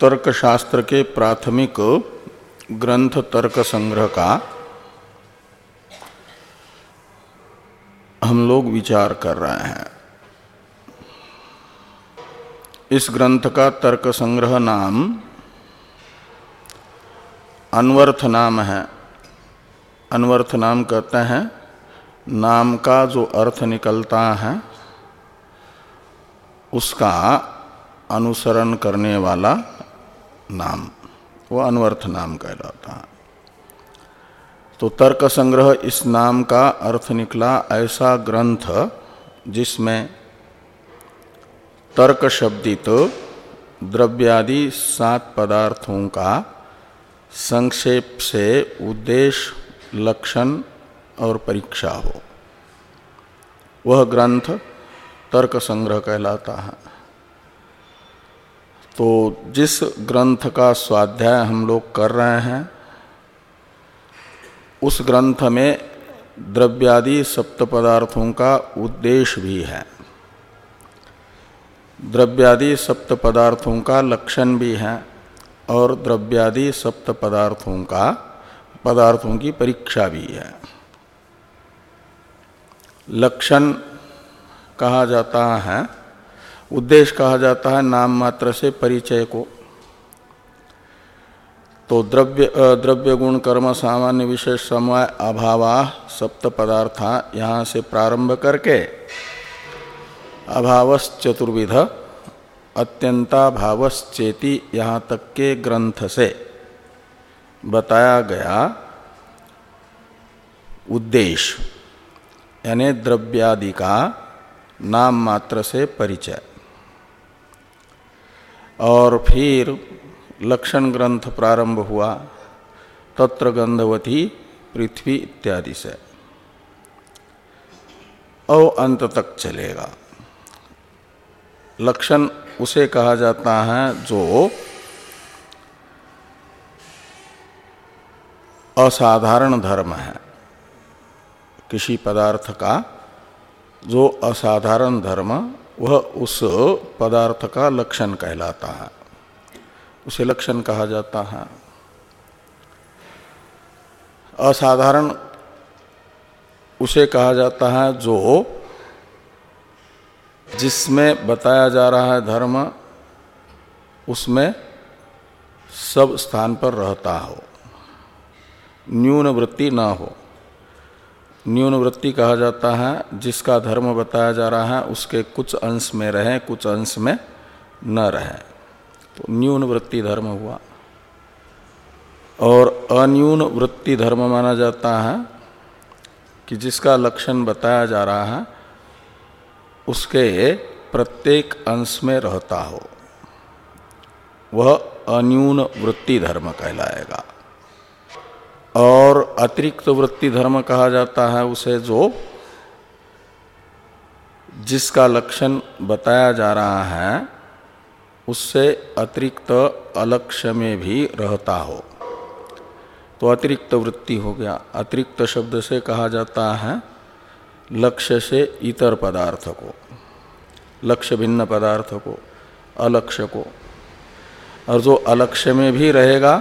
तर्क शास्त्र के प्राथमिक ग्रंथ तर्क संग्रह का हम लोग विचार कर रहे हैं। इस ग्रंथ का तर्क संग्रह नाम अनवर्थ नाम है। अनवर्थ नाम कहते हैं, नाम का जो अर्थ निकलता है, उसका अनुसरण करने वाला नाम, वो अनवर्थ नाम कहलाता है। तो तर्क संग्रह इस नाम का अर्थ निकला ऐसा ग्रंथ जिसमें तर्क शब्दित द्रव्यादि सात पदार्थों का संक्षेप से उद्देश्य, लक्षण और परीक्षा हो। वह ग्रंथ तर्क संग्रह कहलाता है। तो जिस ग्रंथ का स्वाध्याय हम लोग कर रहे हैं, उस ग्रंथ में द्रव्यादि सप्त पदार्थों का उद्देश्य भी है। द्रव्यादि सप्त पदार्थों का लक्षण भी है और द्रव्यादि सप्त पदार्थों का, पदार्थों की परीक्षा भी है। लक्षण कहा जाता है उद्देश्य कहा जाता है नाम मात्र से परिचय को। तो द्रव्य द्रव्य गुण, कर्म, सामान्य विशेष समय अभावा, सप्त पदार्था यहाँ से प्रारंभ करके अभावस चतुर्विध अत्यंता भावश्चेति यहाँ तक के ग्रंथ से बताया गया उद्देश्य, यानी द्रव्यादि का नाम मात्र से परिचय। और फिर लक्षण ग्रंथ प्रारंभ हुआ, तत्र गंधवती, पृथ्वी इत्यादि से। और अंत तक चलेगा। लक्षण उसे कहा जाता है जो असाधारण धर्म है। किसी पदार्थ का जो असाधारण धर्म वह उस पदार्थ का लक्षण कहलाता है। उसे लक्षण कहा जाता है। असाधारण उसे कहा जाता है जो जिसमें बताया जा रहा है धर्म, उसमें सब स्थान पर रहता हो। न्यून वृत्ति ना हो। न्यून वृत्ति कहा जाता है, जिसका धर्म बताया जा रहा है, उसके कुछ अंश में रहें, कुछ अंश में न रहें। तो न्यून वृत्ति धर्म हुआ। और अन्यून वृत्ति धर्म माना जाता है कि जिसका लक्षण बताया जा रहा है, उसके प्रत्येक अंश में रहता हो। वह अन्यून वृत्ति धर्म कहलाएगा। और अतिरिक्त वृत्ति धर्म कहा जाता है, उसे जो जिसका लक्षण बताया जा रहा है, उससे अतिरिक्त अलक्ष्य में भी रहता हो। तो अतिरिक्त वृत्ति हो गया। अतिरिक्त शब्द से कहा जाता है, लक्ष्य से इतर पदार्थ को, लक्ष्य भिन्न पदार्थ को, अलक्ष्य को। और जो अलक्ष्य में भी रहेगा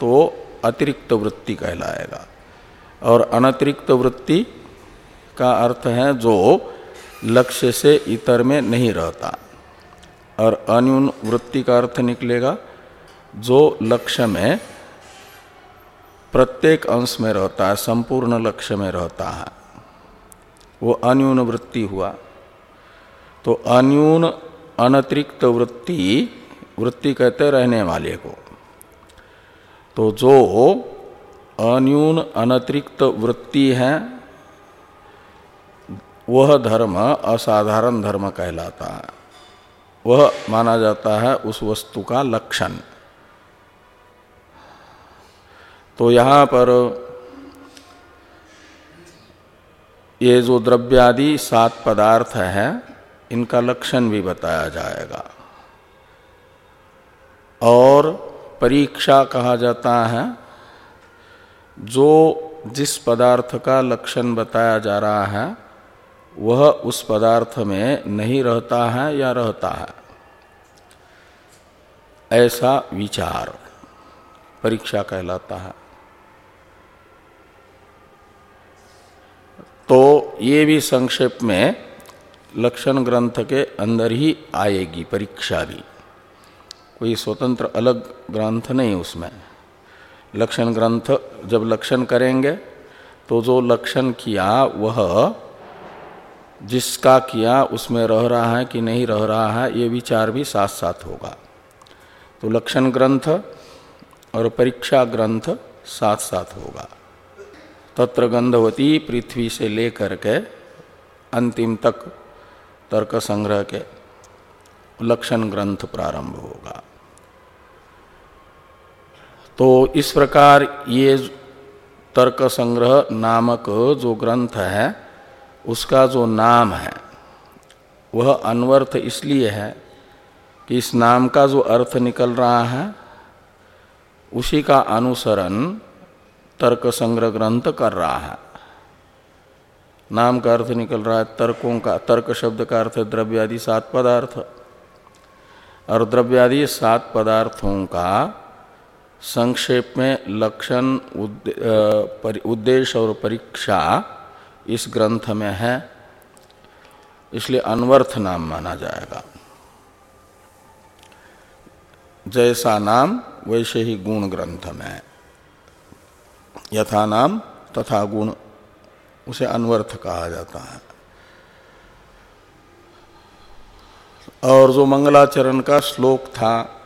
तो अतिरिक्त वृत्ति कहलाएगा। और अनतिरिक्त वृत्ति का अर्थ है जो लक्ष्य से इतर में नहीं रहता। और अन्यून वृत्ति का अर्थ निकलेगा, जो लक्ष्य में प्रत्येक अंश में रहता है, संपूर्ण लक्ष्य में रहता है। वो अन्यून वृत्ति हुआ। तो अन्यून अनतिरिक्त वृत्ति वृत्ति कहते रहने वाले को। तो जो अन्यून अनतिरिक्त वृत्ति है, वह धर्म असाधारण धर्म कहलाता है। वह माना जाता है उस वस्तु का लक्षण। तो यहाँ पर ये जो द्रव्यादि सात पदार्थ है, इनका लक्षण भी बताया जाएगा। और परीक्षा कहा जाता है, जो जिस पदार्थ का लक्षण बताया जा रहा है, वह उस पदार्थ में नहीं रहता है या रहता है। ऐसा विचार परीक्षा कहलाता है। तो ये भी संक्षेप में लक्षण ग्रंथ के अंदर ही आएगी परीक्षा भी। कोई स्वतंत्र अलग ग्रंथ नहीं उसमें। लक्षण ग्रंथ जब लक्षण करेंगे तो जो लक्षण किया वह, जिसका किया उसमें रह रहा है कि नहीं रह रहा है, ये विचार भी साथ साथ होगा। तो लक्षण ग्रंथ और परीक्षा ग्रंथ साथ साथ होगा। तत्र गंधवती पृथ्वी से लेकर के अंतिम तक तर्क संग्रह के लक्षण ग्रंथ प्रारंभ होगा। तो इस प्रकार ये तर्क संग्रह नामक जो ग्रंथ है, उसका जो नाम है, वह अनवर्थ इसलिए है कि इस नाम का जो अर्थ निकल रहा है, उसी का अनुसरण तर्क संग्रह ग्रंथ कर रहा है। नाम का अर्थ निकल रहा है तर्कों का, तर्क शब्द का अर्थ द्रव्यादि सात पदार्थ। और द्रव्यादि सात पदार्थों का संक्षेप में लक्षण उद्देश्य और परीक्षा इस ग्रंथ में है। इसलिए अनवर्थ नाम माना जाएगा। जैसा नाम, वैसे ही गुण ग्रंथ में। यथा नाम तथा गुण, उसे अनवर्थ कहा जाता है। और जो मंगलाचरण का श्लोक था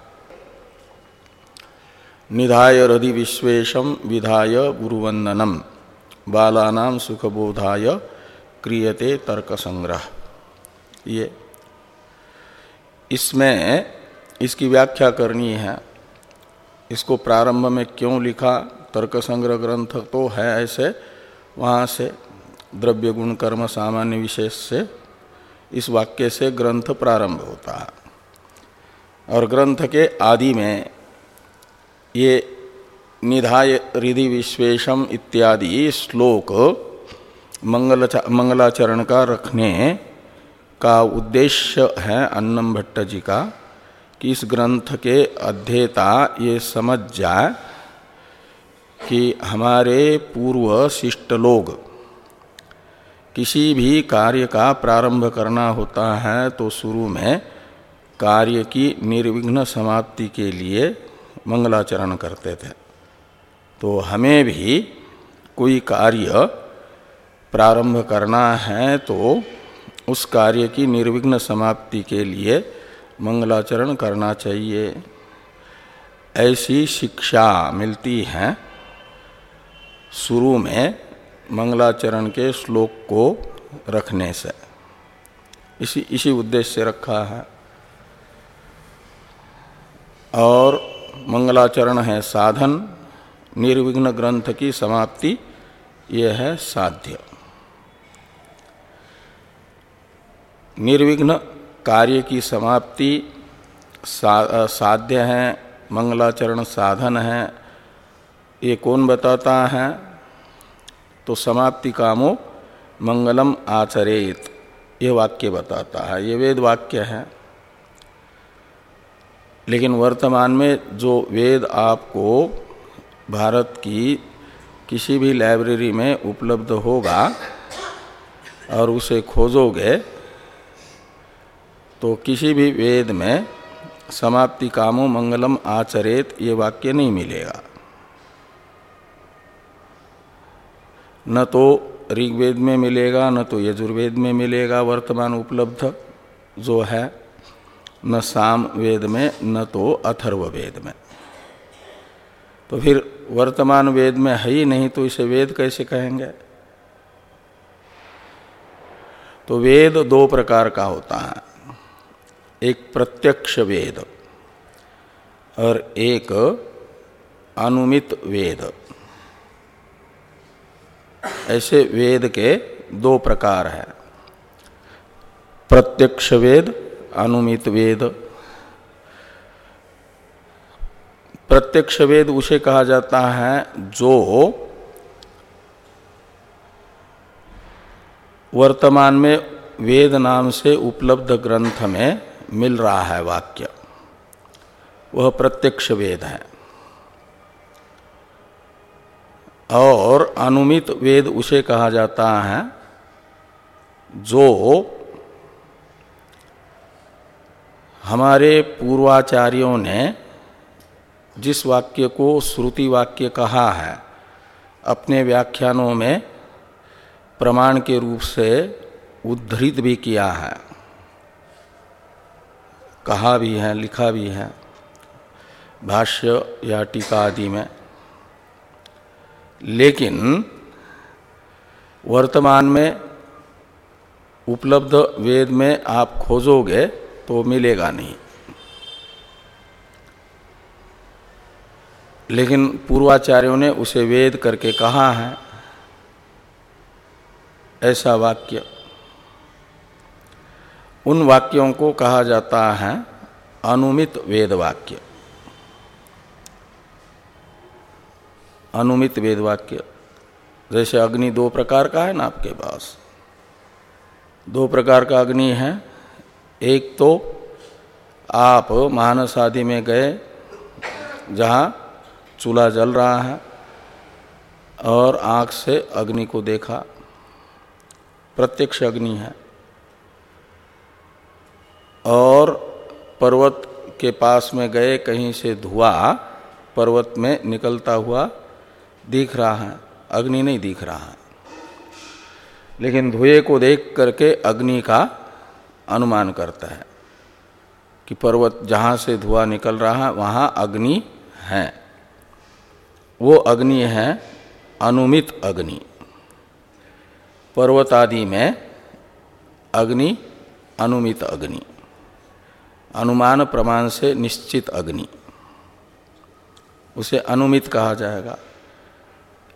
निधाय हृदय विश्वेशम विधाय गुरुवंदनम बालानाम सुखबोधाय क्रियते तर्क संग्रह ये इसमें इसकी व्याख्या करनी है। इसको प्रारंभ में क्यों लिखा? तर्क संग्रह ग्रंथ तो है ऐसे। वहाँ से द्रव्य गुण कर्म सामान्य विशेष से इस वाक्य से ग्रंथ प्रारंभ होता है। और ग्रंथ के आदि में ये निधाय हृदय विश्वेशम इत्यादि श्लोक मंगल मंगलाचरण का रखने का उद्देश्य है अन्नम भट्ट जी का कि इस ग्रंथ के अध्येता ये समझ जाए कि हमारे पूर्व शिष्ट लोग किसी भी कार्य का प्रारंभ करना होता है तो शुरू में कार्य की निर्विघ्न समाप्ति के लिए मंगलाचरण करते थे। तो हमें भी कोई कार्य प्रारंभ करना है तो उस कार्य की निर्विघ्न समाप्ति के लिए मंगलाचरण करना चाहिए। ऐसी शिक्षा मिलती है। शुरू में मंगलाचरण के श्लोक को रखने से। इसी इसी उद्देश्य से रखा है। और मंगलाचरण है साधन निर्विघ्न ग्रंथ की समाप्ति यह है साध्य। निर्विघ्न कार्य की समाप्ति सा, साध्य है मंगलाचरण साधन है ये कौन बताता है? तो समाप्ति कामो मंगलम आचरेत ये वाक्य बताता है ये वेद वाक्य है। लेकिन वर्तमान में जो वेद आपको भारत की किसी भी लाइब्रेरी में उपलब्ध होगा और उसे खोजोगे तो किसी भी वेद में समाप्ति कामो मंगलम आचरेत ये वाक्य नहीं मिलेगा। न तो ऋग्वेद में मिलेगा, न तो यजुर्वेद में मिलेगा वर्तमान उपलब्ध जो है। न साम वेद में, न तो अथर्व वेद में। तो फिर वर्तमान वेद में है ही नहीं तो इसे वेद कैसे कहेंगे? तो वेद दो प्रकार का होता है। एक प्रत्यक्ष वेद और एक अनुमित वेद। ऐसे वेद के दो प्रकार हैं। प्रत्यक्ष वेद अनुमित वेद। प्रत्यक्ष वेद उसे कहा जाता है जो वर्तमान में वेद नाम से उपलब्ध ग्रंथ में मिल रहा है वाक्य। वह प्रत्यक्ष वेद है। और अनुमित वेद उसे कहा जाता है जो हमारे पूर्वाचार्यों ने जिस वाक्य को श्रुति वाक्य कहा है, अपने व्याख्यानों में प्रमाण के रूप से उद्धृत भी किया है। कहा भी है, लिखा भी है, भाष्य या टीका आदि में। लेकिन वर्तमान में उपलब्ध वेद में आप खोजोगे तो मिलेगा नहीं। लेकिन पूर्वाचार्यों ने उसे वेद करके कहा है, ऐसा वाक्य। उन वाक्यों को कहा जाता है अनुमित वेद वाक्य। अनुमित वेद वाक्य। जैसे अग्नि दो प्रकार का है ना आपके पास? दो प्रकार का अग्नि है एक तो आप मानस आदि में गए, जहाँ चूल्हा जल रहा है और आँख से अग्नि को देखा। प्रत्यक्ष अग्नि है। और पर्वत के पास में गए, कहीं से धुआँ पर्वत में निकलता हुआ दिख रहा है। अग्नि नहीं दिख रहा है। लेकिन धुएँ को देख करके अग्नि का अनुमान करता है कि पर्वत जहाँ से धुआँ निकल रहा है, वहाँ अग्नि है। वो अग्नि है, अनुमित अग्नि। पर्वत आदि में अग्नि, अनुमित अग्नि। अनुमान प्रमाण से निश्चित अग्नि। उसे अनुमित कहा जाएगा।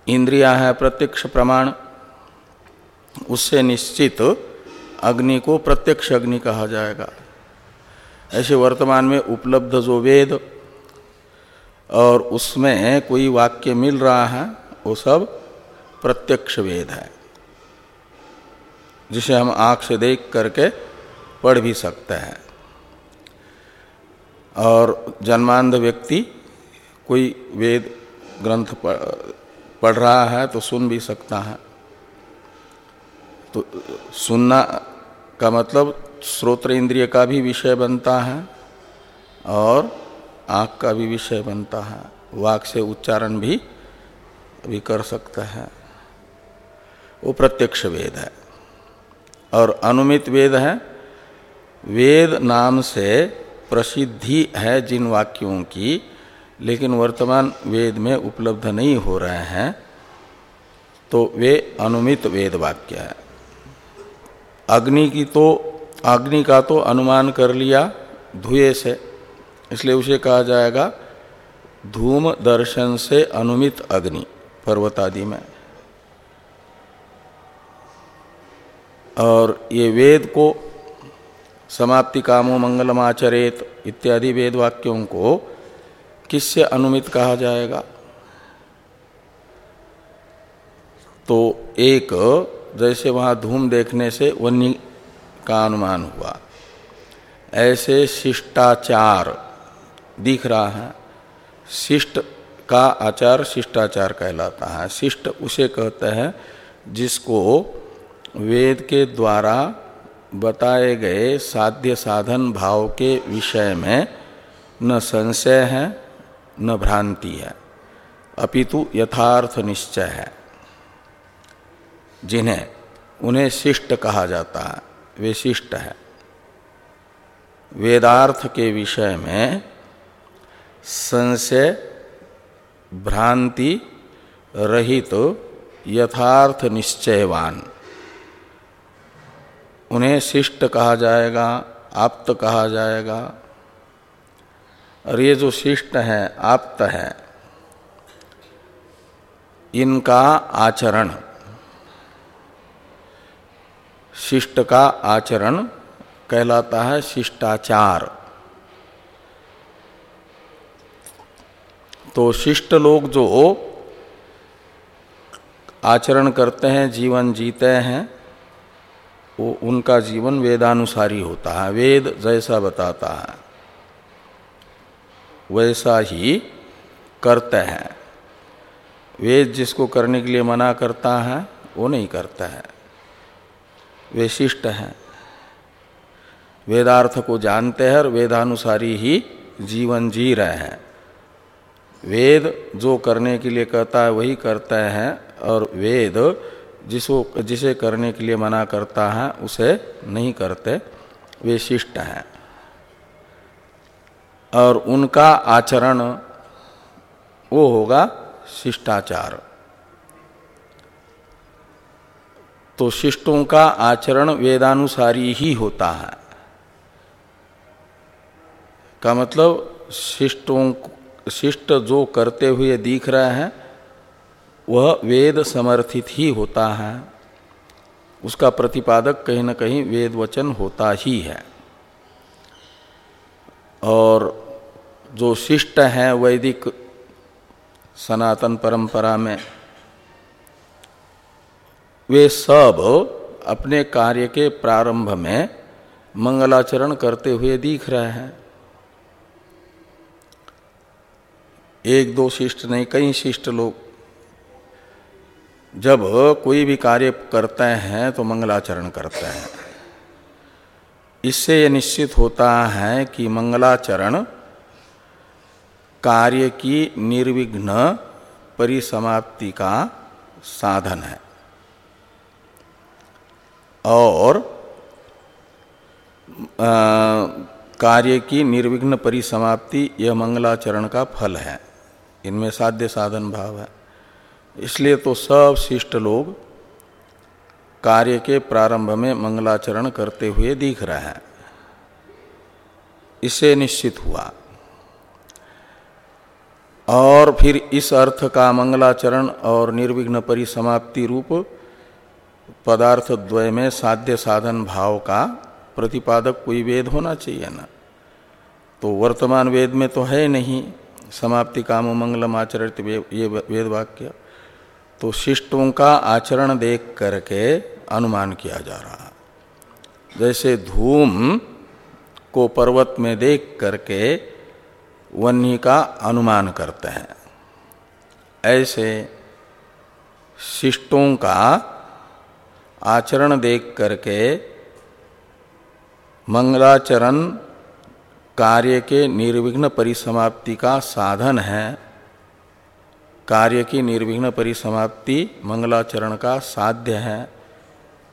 इंद्रिया है प्रत्यक्ष प्रमाण। उससे निश्चित अग्नि को प्रत्यक्ष अग्नि कहा जाएगा। ऐसे वर्तमान में उपलब्ध जो वेद और उसमें कोई वाक्य मिल रहा है, वो सब प्रत्यक्ष वेद है, जिसे हम आँख से देख करके पढ़ भी सकते हैं। और जन्मांध व्यक्ति कोई वेद ग्रंथ पढ़ रहा है तो सुन भी सकता है। तो सुनना का मतलब श्रोत्र इंद्रिय का भी विषय बनता है और आँख का भी विषय बनता है। वाक से उच्चारण भी भी कर सकता है। वो प्रत्यक्ष वेद है। और अनुमित वेद है। वेद नाम से प्रसिद्धि है जिन वाक्यों की, लेकिन वर्तमान वेद में उपलब्ध नहीं हो रहे हैं। तो वे अनुमित वेद वाक्य है। अग्नि की तो अग्नि का तो अनुमान कर लिया धुए से। इसलिए उसे कहा जाएगा धूम दर्शन से अनुमित अग्नि पर्वत आदि में। और ये वेद को समाप्ति कामो मंगलमाचरेत इत्यादि वेद वाक्यों को किससे अनुमित कहा जाएगा? तो एक जैसे वहाँ धूम देखने से वन्य का अनुमान हुआ। ऐसे शिष्टाचार दिख रहा है। शिष्ट का आचार शिष्टाचार कहलाता है। शिष्ट उसे कहते हैं जिसको वेद के द्वारा बताए गए साध्य साधन भाव के विषय में न संशय है, न भ्रांति है। अपितु यथार्थ निश्चय है। जिन्हें उन्हें शिष्ट कहा जाता है। वे शिष्ट है। वेदार्थ के विषय में संशय भ्रांति रहित तो यथार्थ निश्चयवान। उन्हें शिष्ट कहा जाएगा, आप्त कहा जाएगा। और ये जो शिष्ट है, आप्त है, इनका आचरण शिष्ट का आचरण कहलाता है शिष्टाचार। तो शिष्ट लोग जो आचरण करते हैं, जीवन जीते हैं, वो उनका जीवन वेदानुसारी होता है। वेद जैसा बताता है, वैसा ही करते हैं। वेद जिसको करने के लिए मना करता है, वो नहीं करता है। वे शिष्ट हैं। वेदार्थ को जानते हैं और वेदानुसारी ही जीवन जी रहे हैं। वेद जो करने के लिए कहता है, वही करते हैं और वेद जिसको जिसे करने के लिए मना करता है, उसे नहीं करते वे शिष्ट हैं। और उनका आचरण वो होगा शिष्टाचार। तो शिष्टों का आचरण वेदानुसारी ही होता है। का मतलब शिष्टों शिष्ट जो करते हुए दिख रहे हैं, वह वेद समर्थित ही होता है। उसका प्रतिपादक कहीं ना कहीं वेद वचन होता ही है। और जो शिष्ट हैं वैदिक सनातन परंपरा में वे सब अपने कार्य के प्रारंभ में मंगलाचरण करते हुए दिख रहे हैं। एक दो शिष्ट नहीं, कई शिष्ट लोग। जब कोई भी कार्य करते हैं तो मंगलाचरण करते हैं। इससे यह निश्चित होता है कि मंगलाचरण कार्य की निर्विघ्न परिसमाप्ति का साधन है। और कार्य की निर्विघ्न परिसमाप्ति यह मंगलाचरण का फल है। इनमें साध्य साधन भाव है। इसलिए तो सब शिष्ट लोग कार्य के प्रारंभ में मंगलाचरण करते हुए दिख रहे हैं। इसे निश्चित हुआ। और फिर इस अर्थ का मंगलाचरण और निर्विघ्न परिसमाप्ति रूप पदार्थ द्वय में साध्य साधन भाव का प्रतिपादक कोई वेद होना चाहिए ना। तो वर्तमान वेद में तो है नहीं, समाप्ति काम मंगलम आचरित ये वेद वाक्य तो शिष्टों का आचरण देख करके अनुमान किया जा रहा। जैसे धूम को पर्वत में देख करके वन्य का अनुमान करते हैं। ऐसे शिष्टों का आचरण देख करके मंगलाचरण कार्य के निर्विघ्न परिसमाप्ति का साधन है। कार्य की निर्विघ्न परिसमाप्ति मंगलाचरण का साध्य है।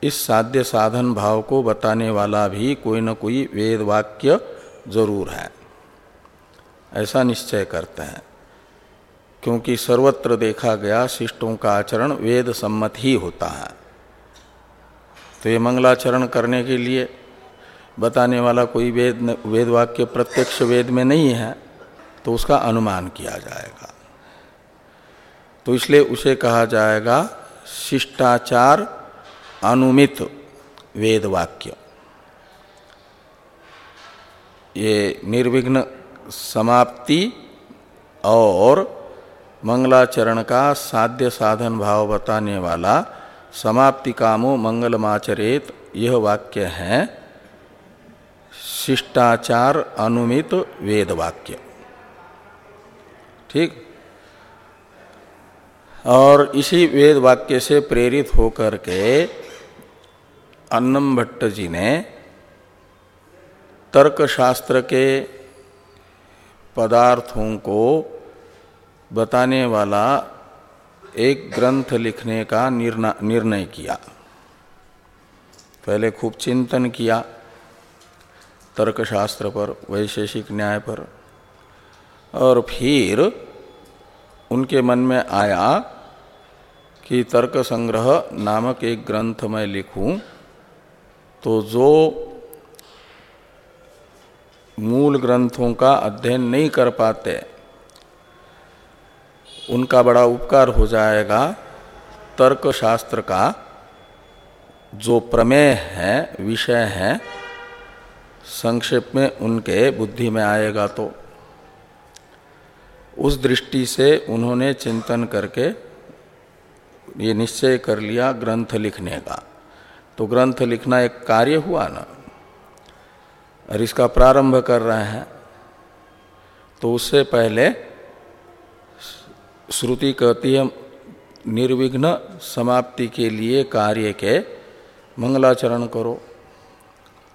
इस साध्य साधन भाव को बताने वाला भी कोई न कोई वेद वाक्य ज़रूर है। ऐसा निश्चय करते हैं। क्योंकि सर्वत्र देखा गया शिष्टों का आचरण वेद सम्मत ही होता है। तो ये मंगलाचरण करने के लिए बताने वाला कोई वेद वेद वाक्य प्रत्यक्ष वेद में नहीं है तो उसका अनुमान किया जाएगा। तो इसलिए उसे कहा जाएगा शिष्टाचार अनुमित वेद वाक्य ये निर्विघ्न समाप्ति और मंगलाचरण का साध्य साधन भाव बताने वाला समाप्ति कामो मंगलमाचरेत, यह वाक्य है, शिष्टाचार अनुमित वेद वाक्य ठीक? और इसी वेद वाक्य से प्रेरित होकर के अन्नम भट्ट जी ने तर्क शास्त्र के पदार्थों को बताने वाला एक ग्रंथ लिखने का निर्णय किया। पहले खूब चिंतन किया, तर्कशास्त्र पर, वैशेषिक न्याय पर, और फिर उनके मन में आया कि तर्क संग्रह नामक एक ग्रंथ मैं लिखूं तो जो मूल ग्रंथों का अध्ययन नहीं कर पाते उनका बड़ा उपकार हो जाएगा। तर्क शास्त्र का जो प्रमेय है, विषय है, संक्षेप में उनके बुद्धि में आएगा तो। उस दृष्टि से उन्होंने चिंतन करके ये निश्चय कर लिया ग्रंथ लिखने का। तो ग्रंथ लिखना एक कार्य हुआ ना, और इसका प्रारंभ कर रहे हैं। तो उससे पहले श्रुति कहती है, निर्विघ्न समाप्ति के लिए कार्य के मंगलाचरण करो।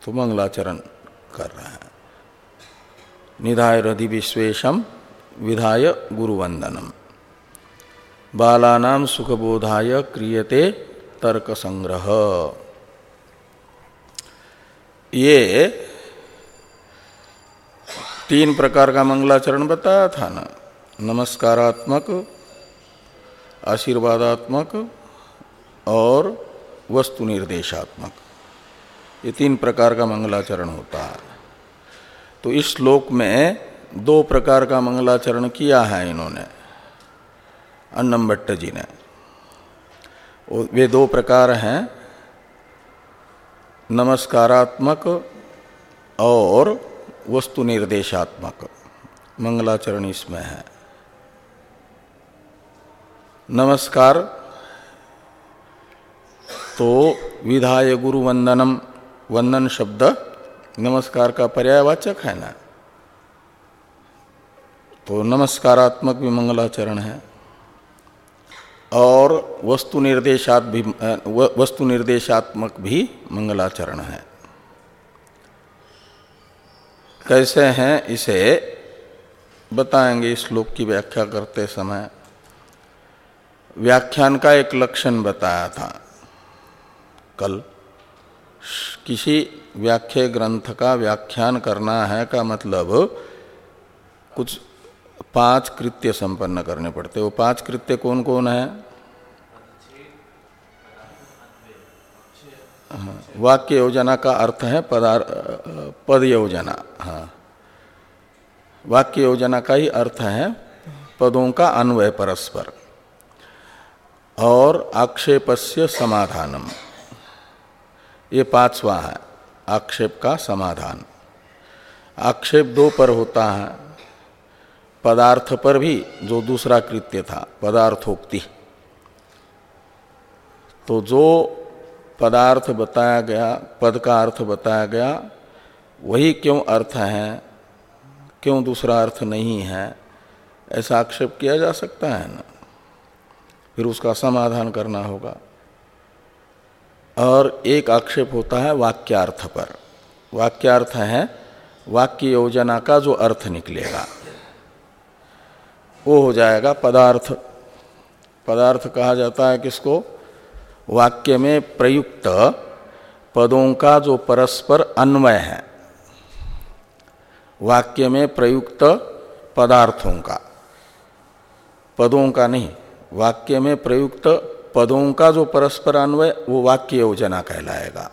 तो मंगलाचरण कर रहे हैं। निधाय रधि विश्वेशम, विधाय गुरुवंदनम। बालानाम सुखबोधाय क्रियते तर्क संग्रह। ये तीन प्रकार का मंगलाचरण बताया था ना। नमस्कारात्मक, आशीर्वादात्मक और वस्तु निर्देशात्मक ये तीन प्रकार का मंगलाचरण होता है। तो इस श्लोक में दो प्रकार का मंगलाचरण किया है इन्होंने अन्नम भट्ट जी ने। वे दो प्रकार हैं, नमस्कारात्मक और वस्तु निर्देशात्मक मंगलाचरण इसमें है। नमस्कार। तो विधाय गुरु वंदनम, वंदन शब्द, नमस्कार का पर्यायवाचक है ना? तो नमस्कारात्मक भी मंगलाचरण है। और वस्तु निर्देशात भी वस्तु निर्देशात्मक भी मंगलाचरण है। कैसे हैं इसे बताएँगे इस श्लोक की व्याख्या करते समय। व्याख्यान का एक लक्षण बताया था। कल किसी व्याख्या ग्रंथ का व्याख्यान करना है का मतलब कुछ पाँच कृत्य संपन्न करने पड़ते। वो पाँच कृत्य कौन कौन है? हाँ, वाक्य योजना का अर्थ है पदार पद योजना। हाँ वाक्य योजना का ही अर्थ है पदों का अन्वय परस्पर। और आक्षेपस्य समाधानम। ये पांचवा है, आक्षेप का समाधान। आक्षेप दो पर होता है, पदार्थ पर भी, जो दूसरा कृत्य था, पदार्थोक्ति। तो जो पदार्थ बताया गया, पद का अर्थ बताया गया, वही क्यों अर्थ है, क्यों दूसरा अर्थ नहीं है, ऐसा आक्षेप किया जा सकता है ना? फिर उसका समाधान करना होगा। और एक आक्षेप होता है वाक्यार्थ पर। वाक्यार्थ है, वाक्य योजना का जो अर्थ निकलेगा, वो हो जाएगा पदार्थ। पदार्थ कहा जाता है किसको? वाक्य में प्रयुक्त पदों का जो परस्पर अन्वय है। वाक्य में प्रयुक्त पदार्थों का। पदों का नहीं वाक्य में प्रयुक्त पदों का जो परस्पर अन्वय वो वाक्य योजना कहलाएगा।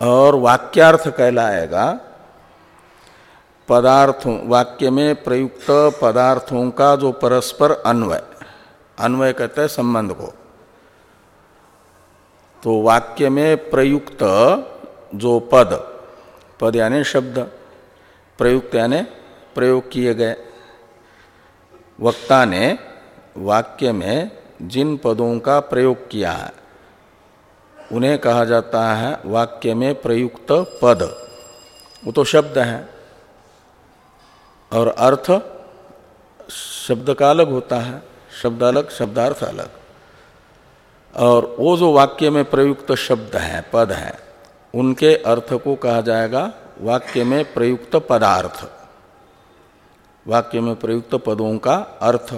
और वाक्यार्थ कहलाएगा, पदार्थों, वाक्य में प्रयुक्त पदार्थों का जो परस्पर अन्वय अन्वय कहते हैं संबंध को। तो वाक्य में प्रयुक्त जो पद पद यानी शब्द, प्रयुक्त यानी प्रयोग किए गए। वक्ता ने वाक्य में जिन पदों का प्रयोग किया है, उन्हें कहा जाता है वाक्य में प्रयुक्त पद। वो तो शब्द है। और अर्थ शब्द का अलग होता है, शब्द अलग, शब्दार्थ अलग। और वो जो वाक्य में प्रयुक्त शब्द हैं, पद हैं, उनके अर्थ को कहा जाएगा वाक्य में प्रयुक्त पदार्थ। वाक्य में प्रयुक्त पदों का अर्थ।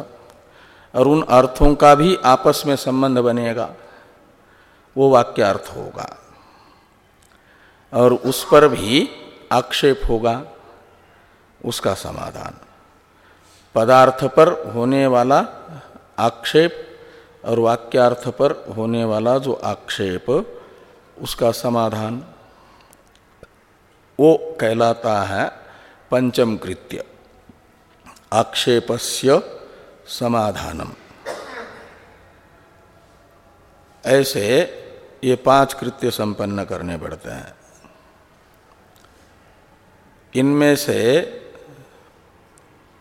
और उन अर्थों का भी आपस में संबंध बनेगा। वो वाक्य अर्थ होगा। और उस पर भी आक्षेप होगा। उसका समाधान। पदार्थ पर होने वाला आक्षेप और वाक्यार्थ पर होने वाला जो आक्षेप, उसका समाधान। वो कहलाता है पंचम कृत्य। आक्षेपस्य समाधानम। ऐसे ये पाँच कृत्य संपन्न करने पड़ते हैं। इनमें से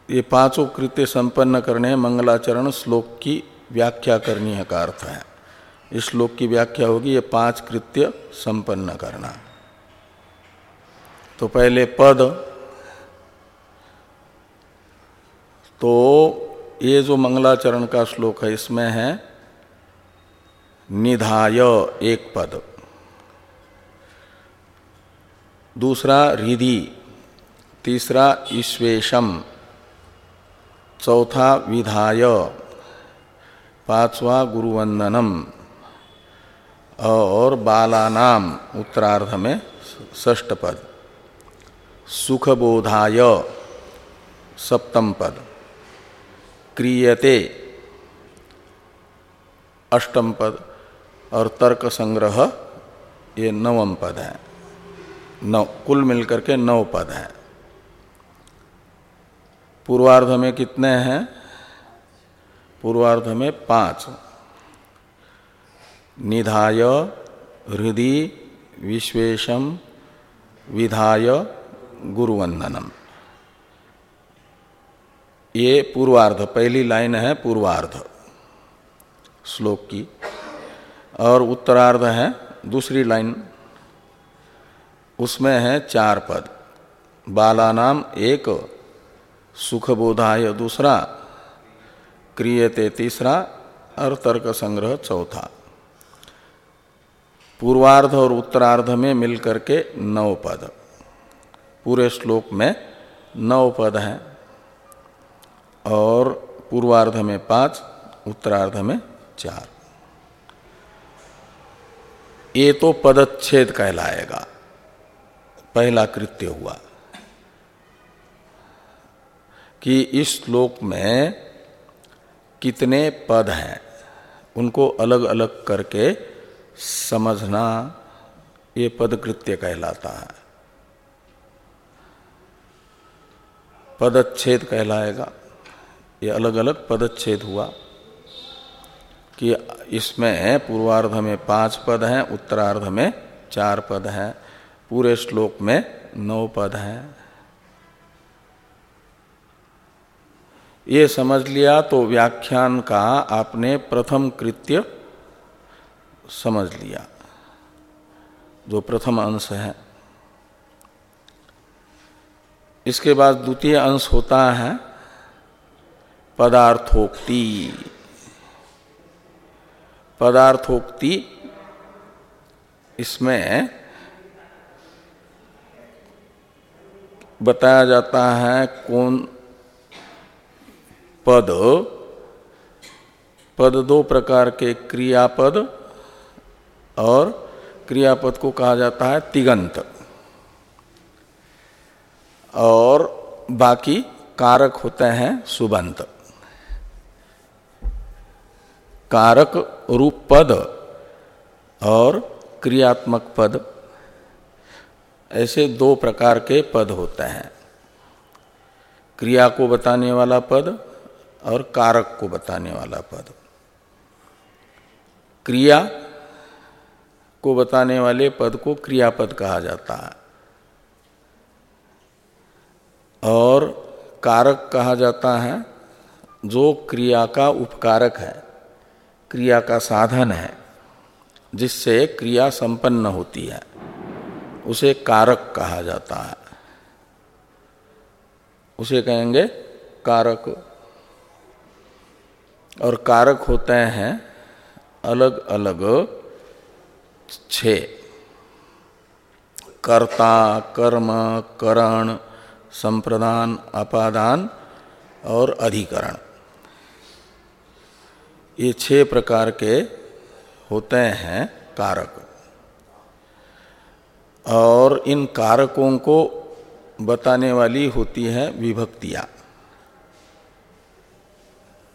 ये पाँचों कृत्य संपन्न करने मंगलाचरण श्लोक की व्याख्या करनी है का अर्थ है। इस श्लोक की व्याख्या होगी ये पाँच कृत्य संपन्न करना। तो पहले पद तो ये जो मंगलाचरण का श्लोक है, इसमें है, निधाय एक पद। दूसरा, रिधि। तीसरा ईश्वेशम चौथा, विधाय। पांचवा, गुरुवंदनम। और बालानाम, उत्तरार्ध में षष्ठ पद। सुखबोधाय, सप्तम पद। क्रियते। अष्टम पद और तर्क संग्रह ये नवम पद है। नौ, कुल मिलकर के नौ पद हैं। पूर्वार्ध में कितने हैं? पूर्वार्ध में पाँच। निधाय हृदय विश्वेशम, विधाय, गुरुवंदनम। ये पूर्वार्ध, पहली लाइन है पूर्वार्ध, श्लोक की। और उत्तरार्ध है दूसरी लाइन, उसमें है चार पद। बालानाम एक, सुखबोधाय दूसरा, क्रियते तीसरा, और तर्क संग्रह चौथा। पूर्वार्ध और उत्तरार्ध में मिलकर के नौ पद। पूरे श्लोक में नौ पद हैं। और पूर्वार्ध में पाँच, उत्तरार्ध में चार। ये तो पदच्छेद कहलाएगा। पहला कृत्य हुआ कि इस श्लोक में कितने पद हैं, उनको अलग अलग करके समझना ये पद कृत्य कहलाता है। पदच्छेद कहलाएगा। ये अलग अलग पदच्छेद हुआ कि इसमें पूर्वार्ध में पाँच पद हैं, उत्तरार्ध में चार पद हैं, पूरे श्लोक में नौ पद हैं। ये समझ लिया तो व्याख्यान का आपने प्रथम कृत्य समझ लिया, जो प्रथम अंश है। इसके बाद द्वितीय अंश होता है पदार्थोक्ति। पदार्थोक्ति इसमें बताया जाता है कौन पद। पद दो प्रकार के, क्रियापद और क्रियापद को कहा जाता है तिगंत। और बाकी कारक होते हैं सुबंत। कारक रूप पद और क्रियात्मक पद, ऐसे दो प्रकार के पद होते हैं। क्रिया को बताने वाला पद और कारक को बताने वाला पद। क्रिया को बताने वाले पद को क्रियापद कहा जाता है और कारक कहा जाता है जो क्रिया का उपकारक है। क्रिया का साधन है, जिससे क्रिया संपन्न होती है, उसे कारक कहा जाता है। उसे कहेंगे कारक। और कारक होते हैं अलग अलग छ। कर्ता, कर्म, करण, संप्रदान, अपादान और अधिकरण। ये छह प्रकार के होते हैं कारक। और इन कारकों को बताने वाली होती है विभक्तियाँ।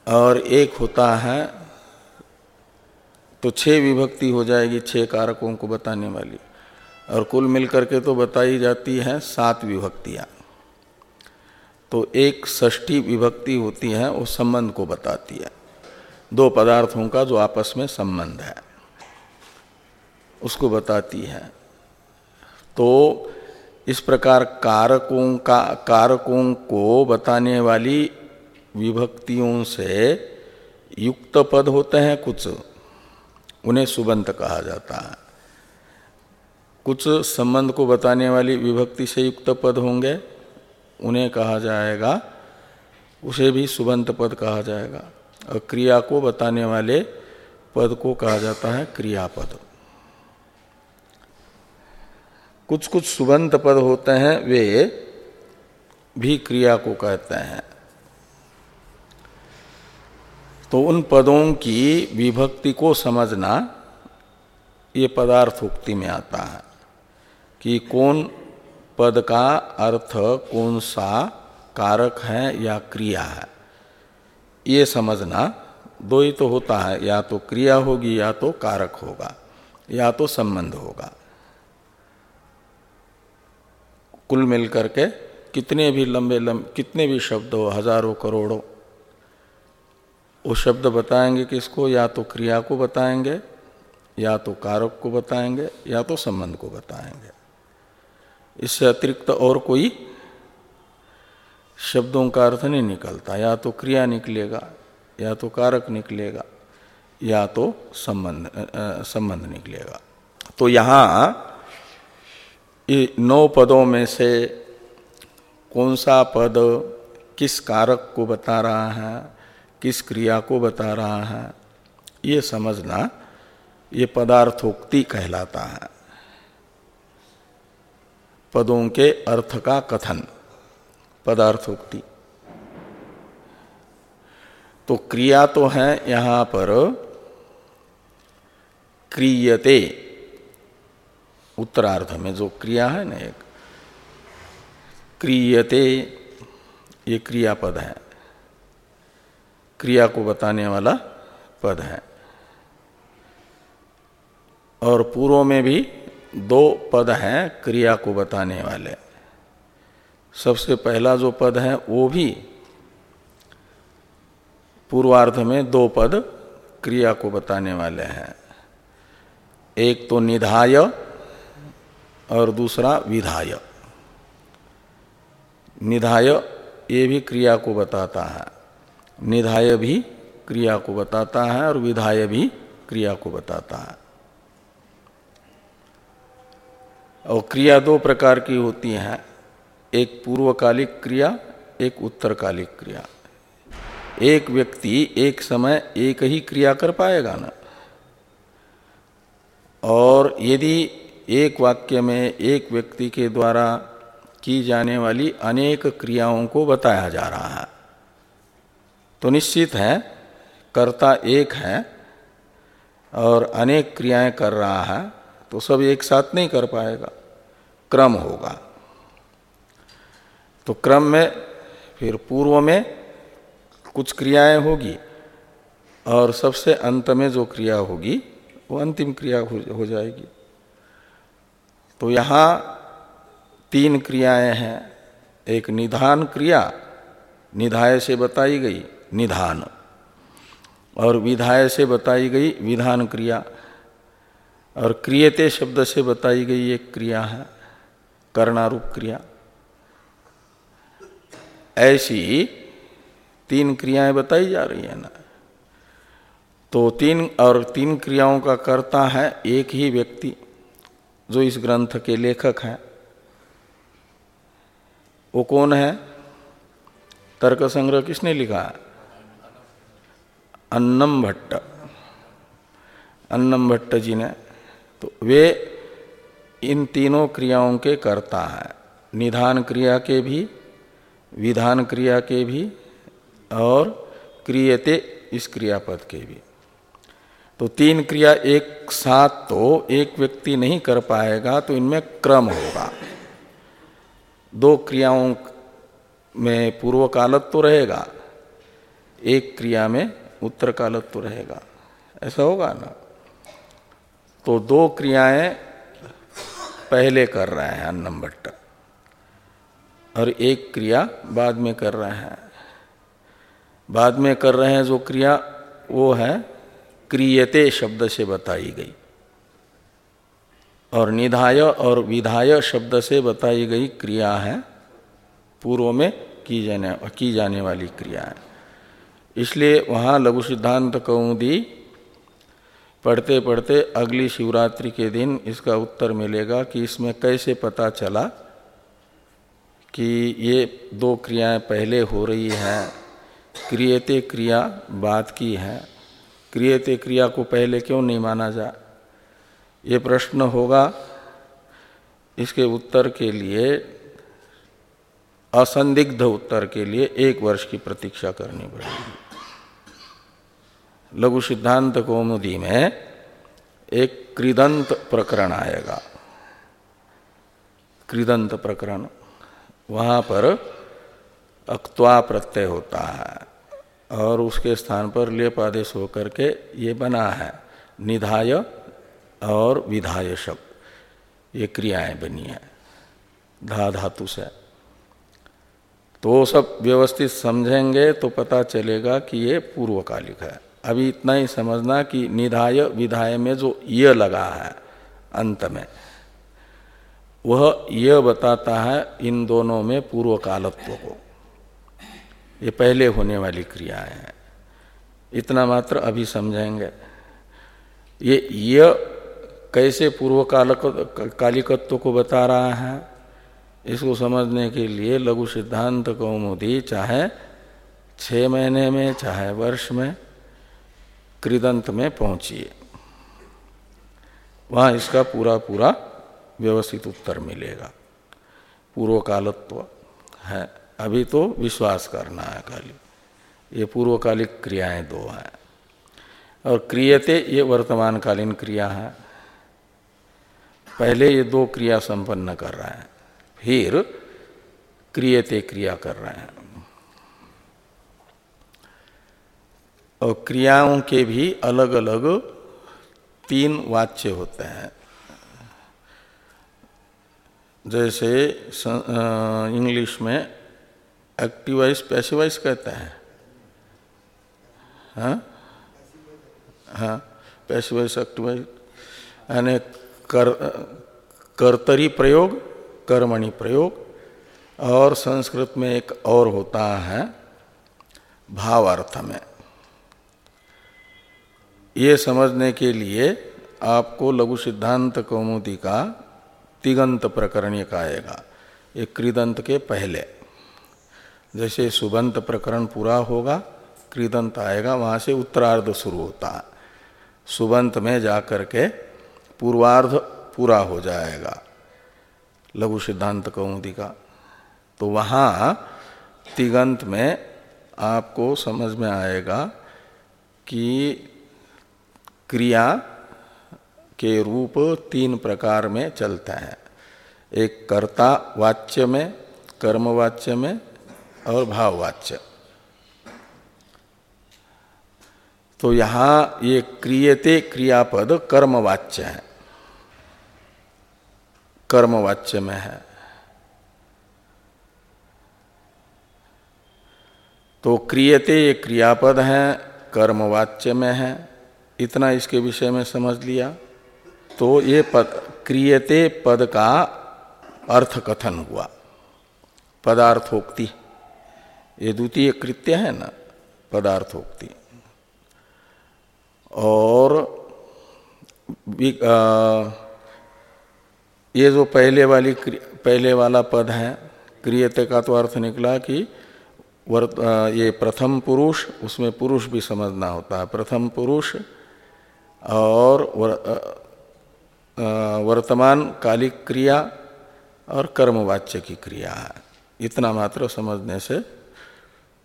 और एक होता है तो छह विभक्ति हो जाएगी छह कारकों को बताने वाली। और कुल मिलकर के तो बताई जाती है सात विभक्तियाँ। तो एक षष्ठी विभक्ति होती है, वो संबंध को बताती है। दो पदार्थों का जो आपस में संबंध है। उसको बताती है। तो इस प्रकार कारकों का, कारकों को बताने वाली विभक्तियों से युक्त पद होते हैं कुछ। उन्हें सुबंत कहा जाता है। कुछ संबंध को बताने वाली विभक्ति से युक्त पद होंगे। उन्हें कहा जाएगा, उसे भी सुबंत पद कहा जाएगा। और क्रिया को बताने वाले पद को कहा जाता है क्रियापद। कुछ कुछ सुबंत पद होते हैं, वे भी क्रिया को कहते हैं। तो उन पदों की विभक्ति को समझना ये पदार्थ उक्ति में आता है कि कौन पद का अर्थ कौन सा कारक है या क्रिया है। ये समझना दो ही तो होता है, या तो क्रिया होगी, या तो कारक होगा, या तो संबंध होगा। कुल मिलकर के कितने भी लंबे लंबे, कितने भी शब्द हो, हज़ारों करोड़ों, वो शब्द बताएँगे किसको? या तो क्रिया को बताएँगे, या तो कारक को बताएँगे, या तो संबंध को बताएँगे। इससे अतिरिक्त और कोई शब्दों का अर्थ नहीं निकलता। या तो क्रिया निकलेगा, या तो कारक निकलेगा, या तो संबंध संबंध निकलेगा। तो यहाँ नौ पदों में से कौन सा पद किस कारक को बता रहा है, किस क्रिया को बता रहा है, ये समझना ये पदार्थोक्ति कहलाता है। पदों के अर्थ का कथन। पदार्थोक्ति। तो क्रिया तो है यहाँ पर क्रियते। उत्तरार्ध में जो क्रिया है ना एक, क्रियते, ये क्रियापद है। क्रिया को बताने वाला पद है। और पूर्व में भी दो पद हैं क्रिया को बताने वाले। सबसे पहला जो पद है, वो भी पूर्वार्ध में दो पद क्रिया को बताने वाले हैं। एक तो निधाय और दूसरा विधाय। निधाय ये भी क्रिया को बताता है। निधाय भी क्रिया को बताता है और विधाय भी क्रिया को बताता है। और क्रिया दो प्रकार की होती है। एक पूर्वकालिक क्रिया, एक उत्तरकालिक क्रिया। एक व्यक्ति एक समय एक ही क्रिया कर पाएगा ना? और यदि एक वाक्य में एक व्यक्ति के द्वारा की जाने वाली अनेक क्रियाओं को बताया जा रहा है तो निश्चित है, कर्ता एक है और अनेक क्रियाएँ कर रहा है तो सब एक साथ नहीं कर पाएगा। क्रम होगा। तो क्रम में, फिर पूर्व में कुछ क्रियाएँ होगी और सबसे अंत में जो क्रिया होगी, वो अंतिम क्रिया हो जाएगी। तो यहाँ तीन क्रियाएँ हैं। एक निधान क्रिया, निधाय से बताई गई, निधान। और विधाय से बताई गई, विधान क्रिया। और क्रियते शब्द से बताई गई एक क्रिया है, करणारूप क्रिया। ऐसी तीन क्रियाएँ बताई जा रही है ना। तो तीन, और तीन क्रियाओं का कर्ता है एक ही व्यक्ति, जो इस ग्रंथ के लेखक हैं। वो कौन है? तर्क संग्रह किसने लिखा? है अन्नम भट्ट। अन्नम भट्ट जी ने। तो वे इन तीनों क्रियाओं के कर्ता है। निधान क्रिया के भी विधान क्रिया के भी और क्रियते इस क्रियापद के भी। तो तीन क्रिया एक साथ तो एक व्यक्ति नहीं कर पाएगा तो इनमें क्रम होगा। दो क्रियाओं में पूर्व कालत्व तो रहेगा, एक क्रिया में उत्तर कालत्व तो रहेगा। ऐसा होगा ना? तो दो क्रियाएँ पहले कर रहे हैं अन्नम भट्ट और एक क्रिया बाद में कर रहे हैं। बाद में कर रहे हैं जो क्रिया, वो है क्रियते शब्द से बताई गई। और निधाय और विधाय शब्द से बताई गई क्रिया है, पूर्व में की जाने की जाने वाली क्रिया है। इसलिए वहाँ लघु सिद्धांत कौमुदी पढ़ते पढ़ते अगली शिवरात्रि के दिन इसका उत्तर मिलेगा कि इसमें कैसे पता चला कि ये दो क्रियाएँ पहले हो रही हैं। क्रियते क्रिया बात की है। क्रियते क्रिया को पहले क्यों नहीं माना जा? ये प्रश्न होगा इसके उत्तर के लिए, असंदिग्ध उत्तर के लिए एक वर्ष की प्रतीक्षा करनी पड़ेगी। लघु सिद्धांत कौमुदी में एक कृदंत प्रकरण आएगा। कृदंत प्रकरण वहाँ पर अक्वा प्रत्यय होता है और उसके स्थान पर लेप आदेश होकर के ये बना है। निधाय और विधाय शब्द। ये क्रियाएँ बनी है। धा धातु से। तो सब व्यवस्थित समझेंगे तो पता चलेगा कि ये पूर्वकालिक है। अभी इतना ही समझना कि निधाय, विधाय में जो य लगा है अंत में। वह यह बताता है इन दोनों में पूर्व कालत्व को। ये पहले होने वाली क्रियाएँ हैं। इतना मात्र अभी समझेंगे। ये यह कैसे पूर्व कालक कालिकत्व को बता रहा है, इसको समझने के लिए लघु सिद्धांत कौमुदी चाहे छ महीने में, चाहे वर्ष में, कृदंत में पहुंचिए। वहाँ इसका पूरा पूरा व्यवस्थित उत्तर मिलेगा। पूर्व कालत्व है। अभी तो विश्वास करना है खाली। ये पूर्वकालिक क्रियाएँ दो हैं। और क्रियते ये वर्तमानकालीन क्रिया है। पहले ये दो क्रिया संपन्न कर रहे हैं। फिर क्रियते क्रिया कर रहे हैं। और क्रियाओं के भी अलग अलग तीन वाच्य होते हैं। जैसे इंग्लिश में एक्टिवाइज, पैसिवाइज कहते हैं। हाँ? हाँ पैसिवाइज, एक्टिवाइज। यानी कर कर्तरी प्रयोग, कर्मणि प्रयोग, और संस्कृत में एक और होता है भावार्थ में। ये समझने के लिए आपको लघु सिद्धांत कौमुदी का तिगंत प्रकरण एक आएगा। ये कृदंत के पहले। जैसे सुबंत प्रकरण पूरा होगा कृदंत आएगा, वहाँ से उत्तरार्ध शुरू होता है। सुबंत में जाकर के पूर्वार्ध पूरा हो जाएगा। लघु सिद्धांत कौमुदी का तो वहाँ तिगंत में आपको समझ में आएगा कि क्रिया के रूप तीन प्रकार में चलता है। एक कर्ता वाच्य में, कर्म वाच्य में और भाववाच्य तो यहाँ ये क्रियते क्रियापद कर्मवाच्य है। कर्मवाच्य में है। तो क्रियते ये क्रियापद है कर्मवाच्य में है। इतना इसके विषय में समझ लिया। तो ये पद क्रियते पद का अर्थ कथन हुआ। पदार्थोक्ति। ये द्वितीय कृत्य है ना पदार्थोक्ति। और ये जो पहले वाली पहले वाला पद है क्रियते का तो अर्थ निकला कि वर्त, ये प्रथम पुरुष उसमें पुरुष भी समझना होता है प्रथम पुरुष और वर, वर्तमान कालिक क्रिया और कर्मवाच्य की क्रिया है। इतना मात्र समझने से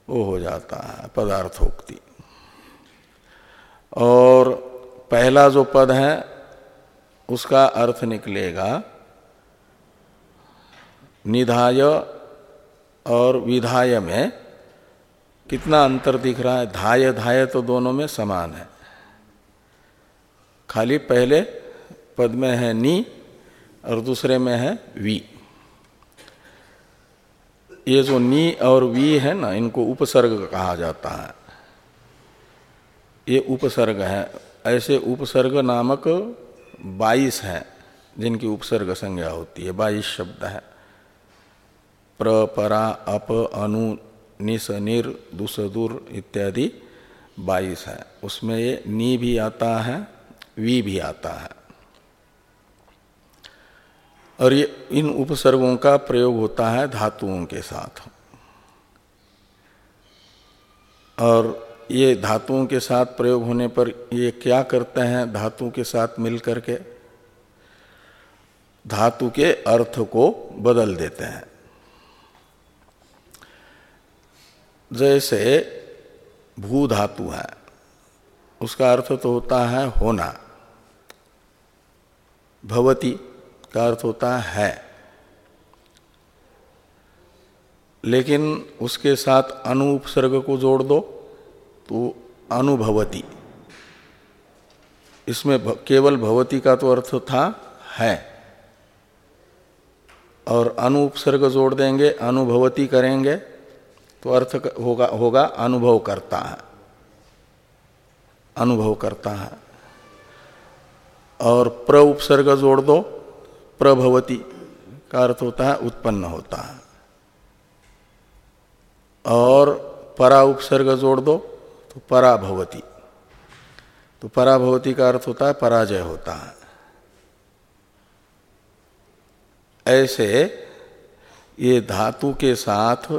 वो हो जाता है, पदार्थोक्ति। और पहला जो पद है, उसका अर्थ निकलेगा निधाय और विधाय में। कितना अंतर दिख रहा है? धाय धाय तो दोनों में समान है। खाली पहले पद में है नी और दूसरे में है वी। ये जो नी और वी है ना, इनको उपसर्ग कहा जाता है। ये उपसर्ग है। ऐसे उपसर्ग नामक बाईस हैं, जिनकी उपसर्ग संज्ञा होती है। बाईस शब्द है। प्र, परा, अप, अनु, निस, निर, दुस दुसदुर इत्यादि बाईस है। उसमें ये नी भी आता है, वी भी आता है। और ये, इन उपसर्गों का प्रयोग होता है धातुओं के साथ। और ये धातुओं के साथ प्रयोग होने पर ये क्या करते हैं धातु के साथ मिलकर के? धातु के अर्थ को बदल देते हैं। जैसे भू धातु है, उसका अर्थ तो होता है होना, भवती। का अर्थ होता है। लेकिन उसके साथ अनुपसर्ग को जोड़ दो तो अनुभवती। इसमें केवल भवती का तो अर्थ था, है। और अनुपसर्ग जोड़ देंगे, अनुभवती करेंगे तो अर्थ होगा होगा अनुभव करता है अनुभव करता है और प्र उपसर्ग जोड़ दो प्रभवती का अर्थ होता है उत्पन्न होता है। और परा उपसर्ग जोड़ दो तो पराभवती। तो पराभवती का अर्थ होता है पराजय होता है। ऐसे ये धातु के साथ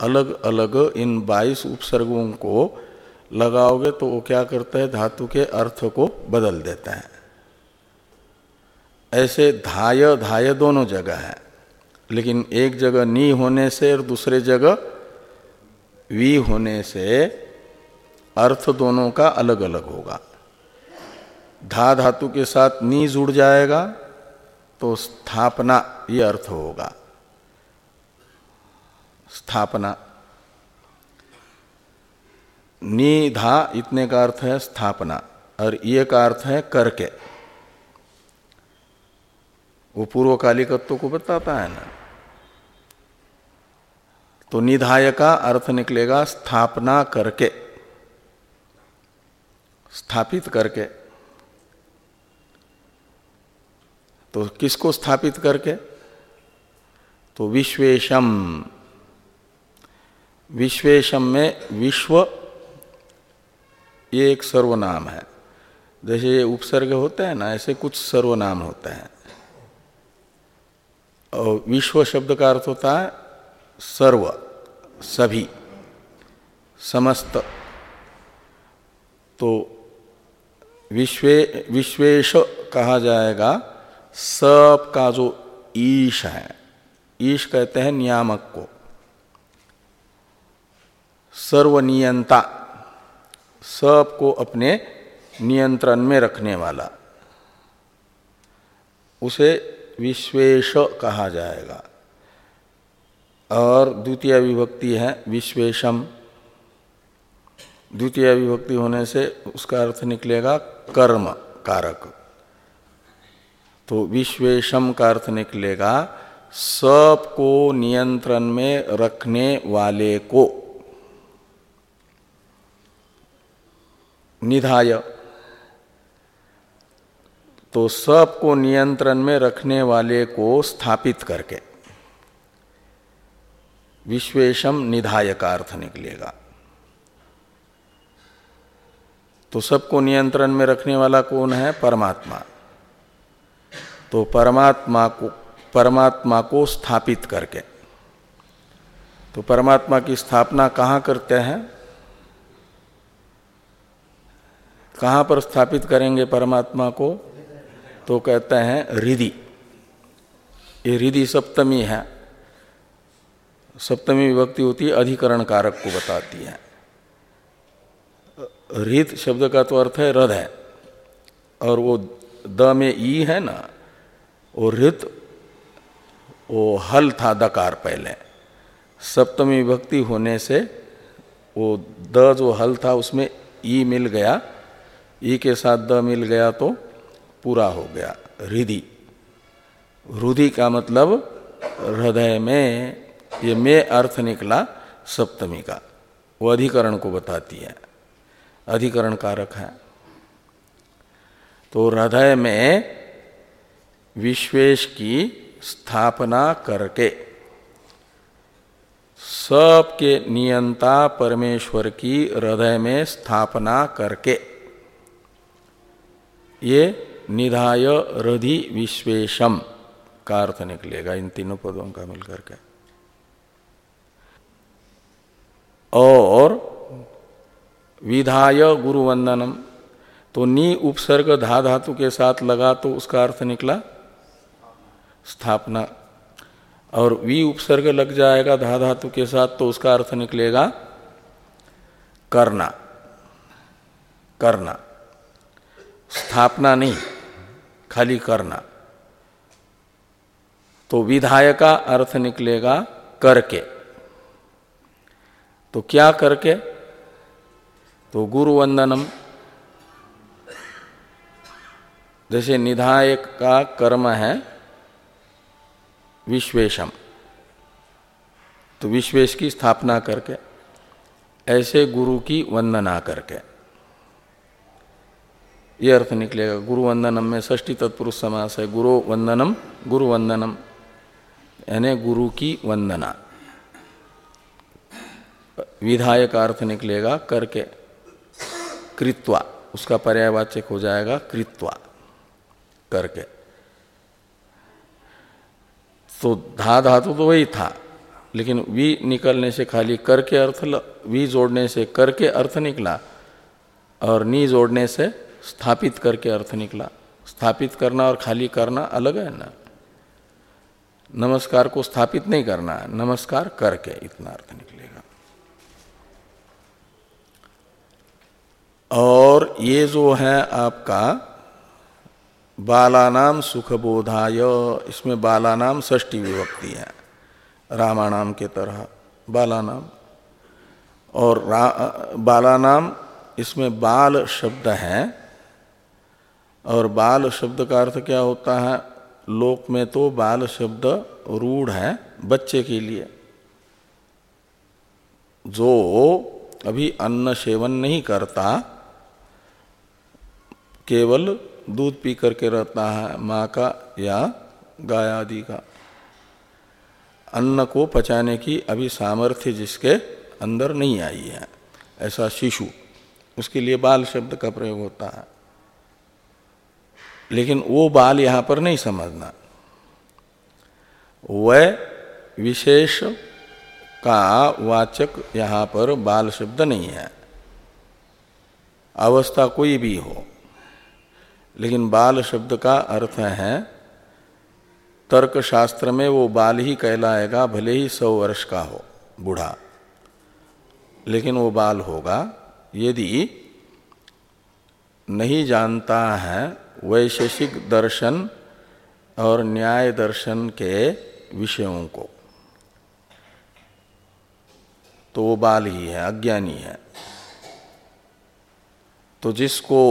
अलग अलग इन 22 उपसर्गों को लगाओगे तो वो क्या करता है, धातु के अर्थ को बदल देता है। ऐसे धाय धाय दोनों जगह है। लेकिन एक जगह नी होने से और दूसरे जगह वी होने से अर्थ दोनों का अलग अलग होगा। धा, धातु के साथ नी जुड़ जाएगा तो स्थापना ये अर्थ होगा। स्थापना। नी, धा इतने का अर्थ है स्थापना और ये का अर्थ है करके। वो पूर्वकालिकत्व को बताता है ना। तो निधाय का अर्थ निकलेगा स्थापना करके, स्थापित करके। तो किसको स्थापित करके? तो विश्वेशम विश्वेशम में विश्व ये एक सर्वनाम है। जैसे ये उपसर्ग होते हैं ना, ऐसे कुछ सर्वनाम होते हैं। और विश्व शब्द का अर्थ होता है सर्व, सभी, समस्त। तो विश्वे, विश्वेश कहा जाएगा, सब का जो ईश है, ईश कहते हैं नियामक को। सर्वनियंता, सबको अपने नियंत्रण में रखने वाला। उसे विश्वेश कहा जाएगा। और द्वितीय विभक्ति है विश्वेशम। द्वितीय विभक्ति होने से उसका अर्थ निकलेगा कर्म कारक। तो विश्वेशम का अर्थ निकलेगा सबको नियंत्रण में रखने वाले को। निधाय। तो सबको नियंत्रण में रखने वाले को स्थापित करके विश्वेशम निधाय का अर्थ निकलेगा। तो सबको नियंत्रण में रखने वाला कौन है? परमात्मा। तो परमात्मा को परमात्मा को स्थापित करके। तो परमात्मा की स्थापना कहाँ करते हैं? कहाँ पर स्थापित करेंगे परमात्मा को? तो कहते हैं रिधि। ये रिधि सप्तमी है। सप्तमी विभक्ति होती है, अधिकरण कारक को बताती है। रित शब्द का तो अर्थ है हृदय और वो द में ई है ना, वो रित, वो हल था दकार पहले। सप्तमी विभक्ति होने से वो द जो हल था उसमें ई मिल गया। ई के साथ द मिल गया तो पूरा हो गया, हृदय। रुधि का मतलब हृदय में ये में अर्थ निकला सप्तमी का। वो अधिकरण को बताती है। अधिकरण कारक है। तो हृदय में विश्वेश की स्थापना करके सबके नियंता परमेश्वर की हृदय में स्थापना करके ये निधाय रधि विश्वेशम। का अर्थ निकलेगा इन तीनों पदों का मिलकर के। और विधाय गुरु वंदनम तो नी उपसर्ग धा धातु के साथ लगा तो उसका अर्थ निकला स्थापना। और वी उपसर्ग लग जाएगा धा धातु के साथ तो उसका अर्थ निकलेगा करना करना स्थापना नहीं। खाली करना। तो विधाय का अर्थ निकलेगा करके। तो क्या करके? तो गुरु वंदनम जैसे निधायक का कर्म है, विश्वेशम। तो विश्वेश की स्थापना करके, ऐसे गुरु की वंदना करके। ये अर्थ निकलेगा गुरु वंदनम में षष्टी तत्पुरुष समास है, गुरु वंदनम गुरु वंदनम, यानी गुरु की वंदना। विधायक अर्थ निकलेगा, करके, कृत्वा, उसका पर्यायवाचक हो जाएगा, कृत्वा, करके। तो धा धातु तो वही था, लेकिन वी निकलने से खाली करके अर्थ वी जोड़ने से करके अर्थ निकला, और नी जोड़ने से स्थापित करके अर्थ निकला। स्थापित करना और खाली करना अलग है ना? नमस्कार को स्थापित नहीं करना है, नमस्कार करके इतना अर्थ निकलेगा। और ये जो है आपका बालानाम सुखबोधाय, इसमें बालानाम षष्टी विभक्ति है, रामानाम के तरह, बालानाम। और बालानाम, इसमें बाल शब्द है और बाल शब्द का अर्थ क्या होता है? लोक में तो बाल शब्द रूढ़ है बच्चे के लिए। जो अभी अन्न सेवन नहीं करता, केवल दूध पी करके रहता है, माँ का या गाय आदि का। अन्न को पचाने की अभी सामर्थ्य जिसके अंदर नहीं आई है, ऐसा शिशु, उसके लिए बाल शब्द का प्रयोग होता है। लेकिन वो बाल यहाँ पर नहीं समझना। वह विशेष का वाचक यहाँ पर बाल शब्द नहीं है। अवस्था कोई भी हो। लेकिन बाल शब्द का अर्थ है तर्क शास्त्र में वो बाल ही कहलाएगा, भले ही सौ वर्ष का हो, बूढ़ा। लेकिन वो बाल होगा, यदि नहीं जानता है वैशेषिक दर्शन और न्याय दर्शन के विषयों को। तो वो बाल ही है अज्ञानी है। तो जिसको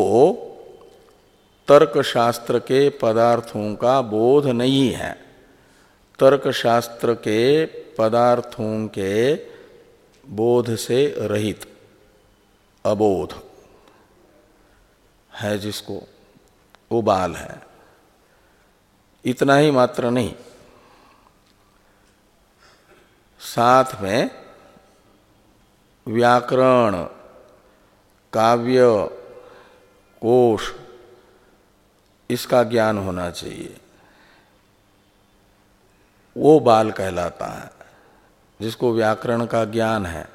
तर्क शास्त्र के पदार्थों का बोध नहीं है तर्क शास्त्र के पदार्थों के बोध से रहित अबोध है जिसको। वो बाल है। इतना ही मात्र नहीं। साथ में व्याकरण, काव्य, कोश, इसका ज्ञान होना चाहिए। वो बाल कहलाता है, जिसको व्याकरण का ज्ञान है।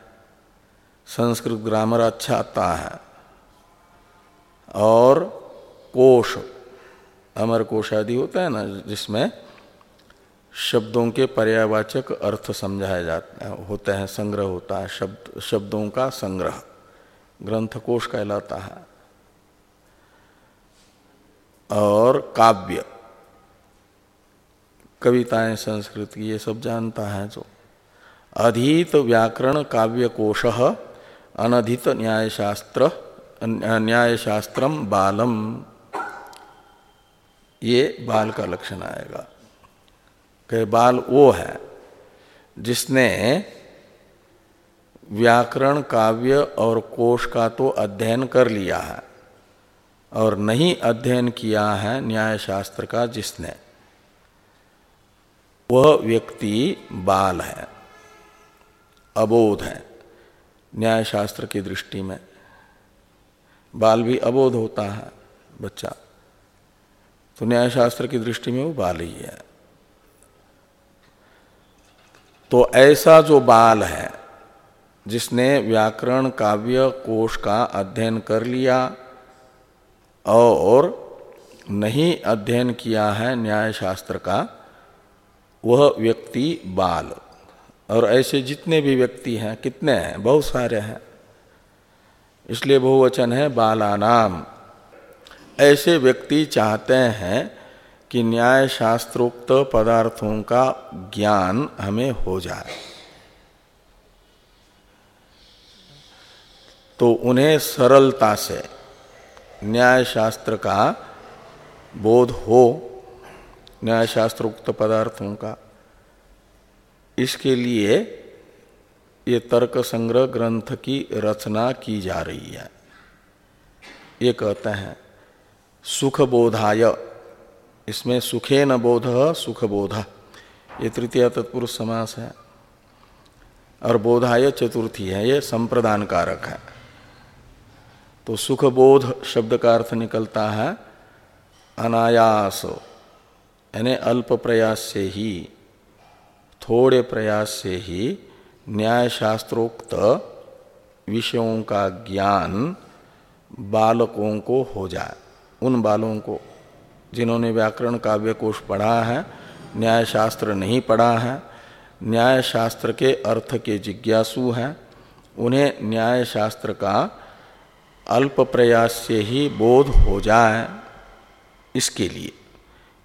संस्कृत ग्रामर अच्छा आता है। और कोश। अमर कोश आदि होता है ना, जिसमें शब्दों के पर्यावाचक अर्थ समझाया जाता है होते हैं, संग्रह होता है, शब्द, शब्दों का संग्रह। ग्रंथ कोश कहलाता है। और काव्य। कविताएँ, संस्कृत की, ये सब जानता है जो। अधीत व्याकरण काव्य कोश, अनधित न्यायशास्त्र न्यायशास्त्रम बालम। ये बाल का लक्षण आएगा। कि बाल वो है जिसने व्याकरण, काव्य और कोश का तो अध्ययन कर लिया है और नहीं अध्ययन किया है न्याय शास्त्र का जिसने। वह व्यक्ति बाल है, अबोध है। न्याय शास्त्र की दृष्टि में बाल भी अबोध होता है, बच्चा। तो न्याय शास्त्र की दृष्टि में वो बाल ही। है तो ऐसा जो बाल है, जिसने व्याकरण, काव्य, कोश का अध्ययन कर लिया और नहीं अध्ययन किया है न्याय शास्त्र का, वह व्यक्ति बाल। और ऐसे जितने भी व्यक्ति हैं, कितने हैं? बहुत सारे हैं। इसलिए बहुवचन है, बालानाम। ऐसे व्यक्ति चाहते हैं कि न्याय शास्त्रोक्त पदार्थों का ज्ञान हमें हो जाए। तो उन्हें सरलता से न्याय शास्त्र का बोध हो न्याय शास्त्रोक्त पदार्थों का, इसके लिए ये तर्क संग्रह ग्रंथ की रचना की जा रही है। ये कहते हैं सुख बोधाय इसमें सुखे न बोध सुख बोध ये तृतीय तत्पुरुष समास है। और बोधाय चतुर्थी है। ये संप्रदान कारक है। तो सुख बोध शब्द का अर्थ निकलता है, अनायास। यानी अल्प प्रयास से ही, थोड़े प्रयास से ही न्याय शास्त्रोक्त विषयों का ज्ञान बालकों को हो जाए। उन बालों को, जिन्होंने व्याकरण काव्य कोश पढ़ा है न्याय शास्त्र नहीं पढ़ा है न्याय शास्त्र के अर्थ के जिज्ञासु हैं, उन्हें न्याय शास्त्र का अल्प प्रयास से ही बोध हो जाए, इसके लिए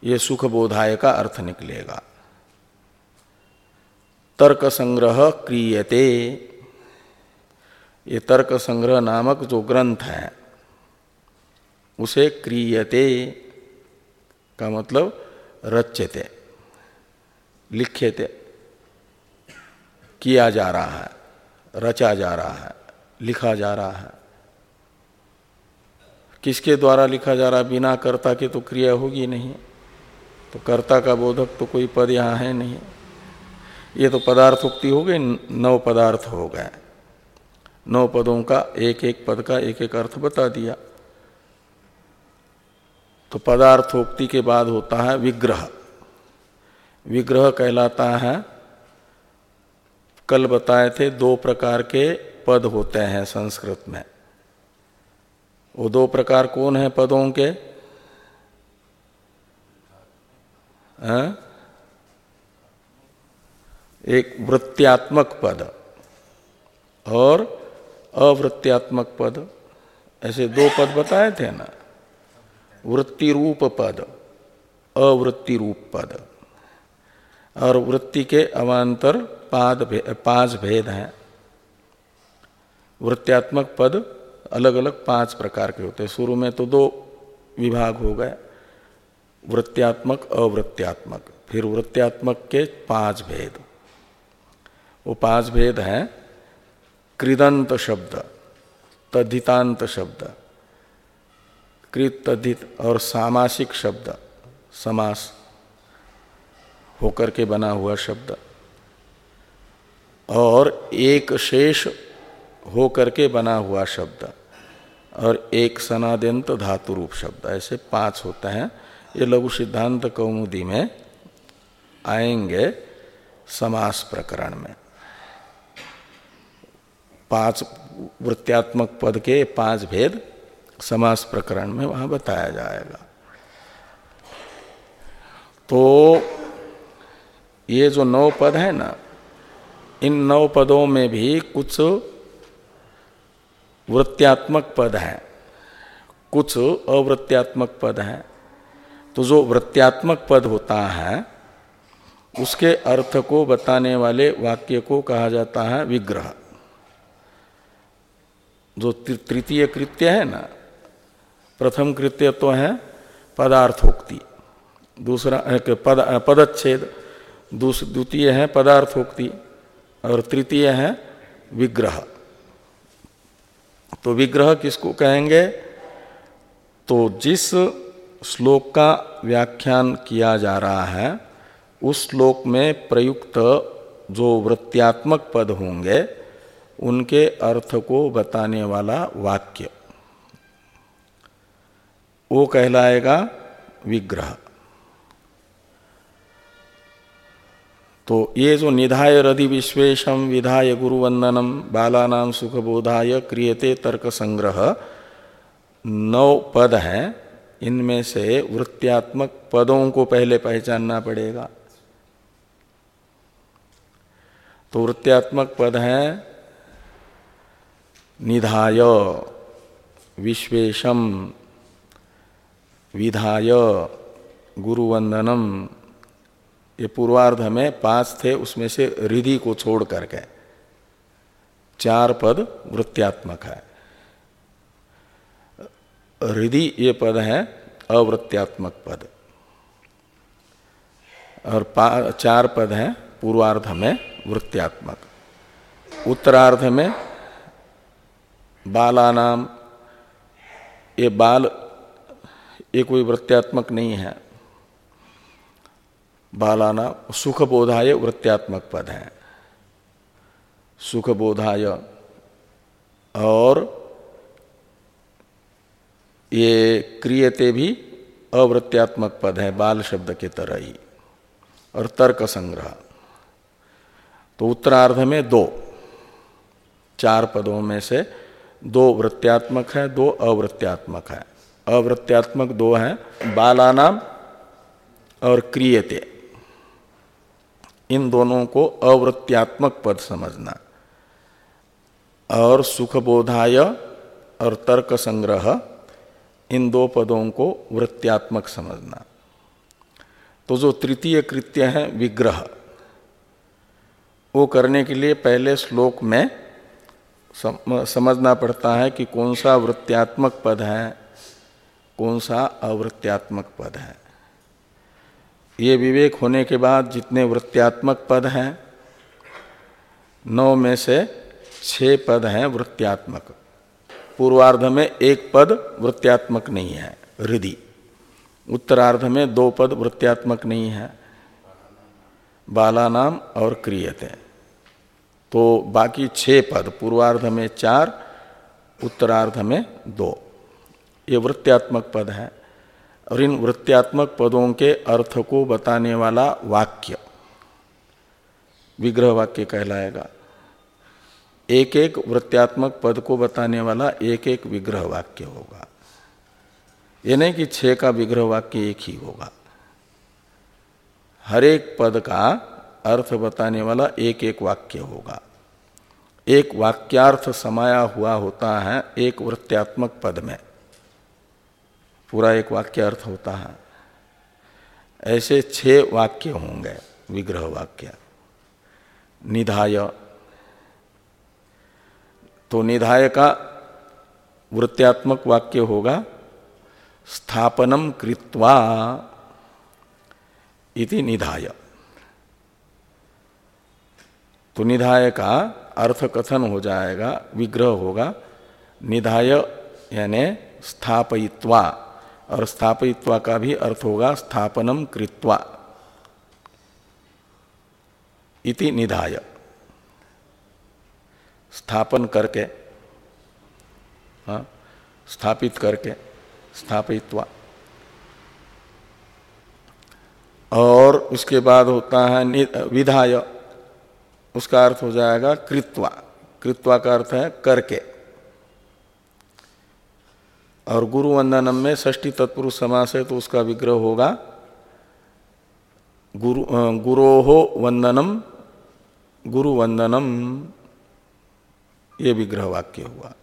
ये सुख बोधाय का अर्थ निकलेगा। तर्क संग्रह क्रियते, ये तर्क संग्रह नामक जो ग्रंथ है उसे क्रियते, का मतलब रच्यते, लिख्यते, किया जा रहा है, रचा जा रहा है, लिखा जा रहा है। किसके द्वारा लिखा जा रहा है? बिना कर्ता के तो क्रिया होगी नहीं। तो कर्ता का बोधक तो कोई पद यहाँ है नहीं। ये तो पदार्थोक्ति हो गई, नौ पदार्थ हो गए। नौ पदों का एक एक पद का एक एक अर्थ बता दिया। तो पदार्थोक्ति के बाद होता है विग्रह। विग्रह कहलाता है, कल बताए थे दो प्रकार के पद होते हैं संस्कृत में। वो दो प्रकार कौन है पदों के? आ? एक वृत्त्यात्मक पद और अवृत्त्यात्मक पद। ऐसे दो पद बताए थे ना? वृत्ति रूप पद अवृत्ति रूप पद और वृत्ति के अवान्तर पाद भे, पाँच भेद हैं। वृत्त्यात्मक पद अलग अलग पाँच प्रकार के होते हैं। शुरू में तो दो विभाग हो गए वृत्त्यात्मक अवृत्त्यात्मक। फिर वृत्त्यात्मक के पाँच भेद। वो पाँच भेद हैं कृदंत शब्द तद्धितांत शब्द। कृत तद्धित और सामासिक शब्द, समास होकर के बना हुआ शब्द। और एक शेष होकर के बना हुआ शब्द और एक सनाद्यंत धातु रूप शब्द, ऐसे पाँच होते हैं। ये लघु सिद्धांत कौमुदी में आएँगे समास प्रकरण में। पाँच वृत्त्यात्मक पद के पाँच भेद समास प्रकरण में वहाँ बताया जाएगा। तो ये जो नौ पद है ना, इन नौ पदों में भी कुछ वृत्त्यात्मक पद हैं, कुछ अवृत्त्यात्मक पद हैं। तो जो वृत्त्यात्मक पद होता है, उसके अर्थ को बताने वाले वाक्य को कहा जाता है विग्रह। जो तृतीय कृत्य है ना प्रथम कृत्य तो है पदार्थोक्ति। दूसरा पद पदच्छेद। द्वितीय है पदार्थोक्ति और तृतीय है विग्रह। तो विग्रह किसको कहेंगे? तो जिस श्लोक का व्याख्यान किया जा रहा है, उस श्लोक में प्रयुक्त जो वृत्त्यात्मक पद होंगे, उनके अर्थ को बताने वाला वाक्य। वो कहलाएगा विग्रह। तो ये जो निधाय रधि विश्वेशम विधाय गुरुवंदनम बालानाम सुखबोधाय क्रियते तर्क संग्रह नौ पद हैं। इनमें से वृत्त्यात्मक पदों को पहले पहचानना पड़ेगा। तो वृत्त्यात्मक पद है निधाय विश्वेशम विधाय गुरुवंदनम। ये पूर्वार्ध में पाँच थे, उसमें से रिधि को छोड़ करके। चार पद वृत्त्यात्मक है। रिधि ये पद है, अवृत्त्यात्मक पद। और चार पद हैं पूर्वार्ध में वृत्त्यात्मक। उत्तरार्ध में बालानाम। ये बाल ये कोई वृत्त्यात्मक नहीं है। बालाना सुख बोधाय वृत्त्यात्मक पद है। सुख बोधाय और ये क्रियते भी अवृत्त्यात्मक पद है, बाल शब्द के तरह ही। और तर्क संग्रह। तो उत्तरार्ध में दो, चार पदों में से दो वृत्त्यात्मक है, दो अवृत्त्यात्मक है। अवृत्त्यात्मक दो हैं, बालानाम और क्रियते। इन दोनों को अवृत्त्यात्मक पद समझना। और सुखबोधाय और तर्क संग्रह इन दो पदों को वृत्त्यात्मक समझना। तो जो तृतीय कृत्य है, विग्रह, वो करने के लिए पहले श्लोक में समझना पड़ता है कि कौन सा वृत्त्यात्मक पद है कौन सा अवृत्त्यात्मक पद है? ये विवेक होने के बाद जितने वृत्त्यात्मक पद हैं, नौ में से छह पद हैं वृत्त्यात्मक। पूर्वार्ध में एक पद वृत्त्यात्मक नहीं है, हृदय। उत्तरार्ध में दो पद वृत्त्यात्मक नहीं है। बालानाम और क्रियते। तो बाकी छह पद, पूर्वार्ध में चार, उत्तरार्ध में दो। ये वृत्त्यात्मक पद है और इन वृत्त्यात्मक पदों के अर्थ को बताने वाला वाक्य, विग्रह वाक्य कहलाएगा। एक एक वृत्त्यात्मक पद को बताने वाला एक एक विग्रह वाक्य होगा। ये नहीं कि छह का विग्रह वाक्य एक ही होगा। हर एक पद का अर्थ बताने वाला एक एक वाक्य होगा। एक वाक्यार्थ समाया हुआ होता है एक वृत्त्यात्मक पद में। पूरा एक वाक्य अर्थ होता है। ऐसे छह वाक्य होंगे विग्रह वाक्य। निधाय। तो निधाय का वृत्त्यात्मक वाक्य होगा, स्थापनम कृत्वा इति निधाय। तो निधाय का अर्थ कथन हो जाएगा, विग्रह होगा, निधाय यानी स्थापयित्वा। और स्थापित्वा का भी अर्थ होगा स्थापनम कृत्वा। इति निधाय। स्थापन करके हाँ स्थापित करके स्थापित्वा और उसके बाद होता है विधाय। उसका अर्थ हो जाएगा कृत्वा। कृत्वा का अर्थ है करके। और गुरु वंदनम में षष्टी तत्पुरुष समास है तो उसका विग्रह होगा, गुरु गुरोहो वंदनम, गुरु वंदनम, ये विग्रह वाक्य हुआ।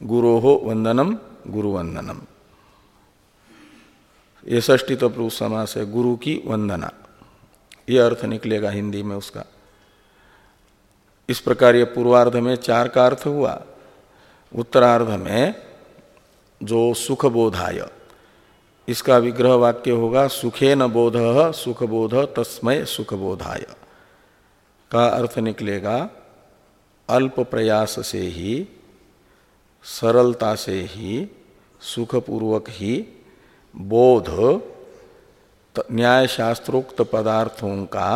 गुरोहो वंदनम, गुरु वंदनम। ये षष्टी तत्पुरुष समास है, गुरु की वंदना। ये अर्थ निकलेगा हिंदी में उसका। इस प्रकार ये पूर्वार्ध में चार का अर्थ हुआ। उत्तरार्ध में जो सुख बोधाय इसका विग्रह वाक्य होगा, सुखे न बोध सुख बोध तस्मय सुख बोधाय का अर्थ निकलेगा, अल्प प्रयास से ही, सरलता से ही, सुखपूर्वक ही, बोध न्याय शास्त्रोक्त पदार्थों का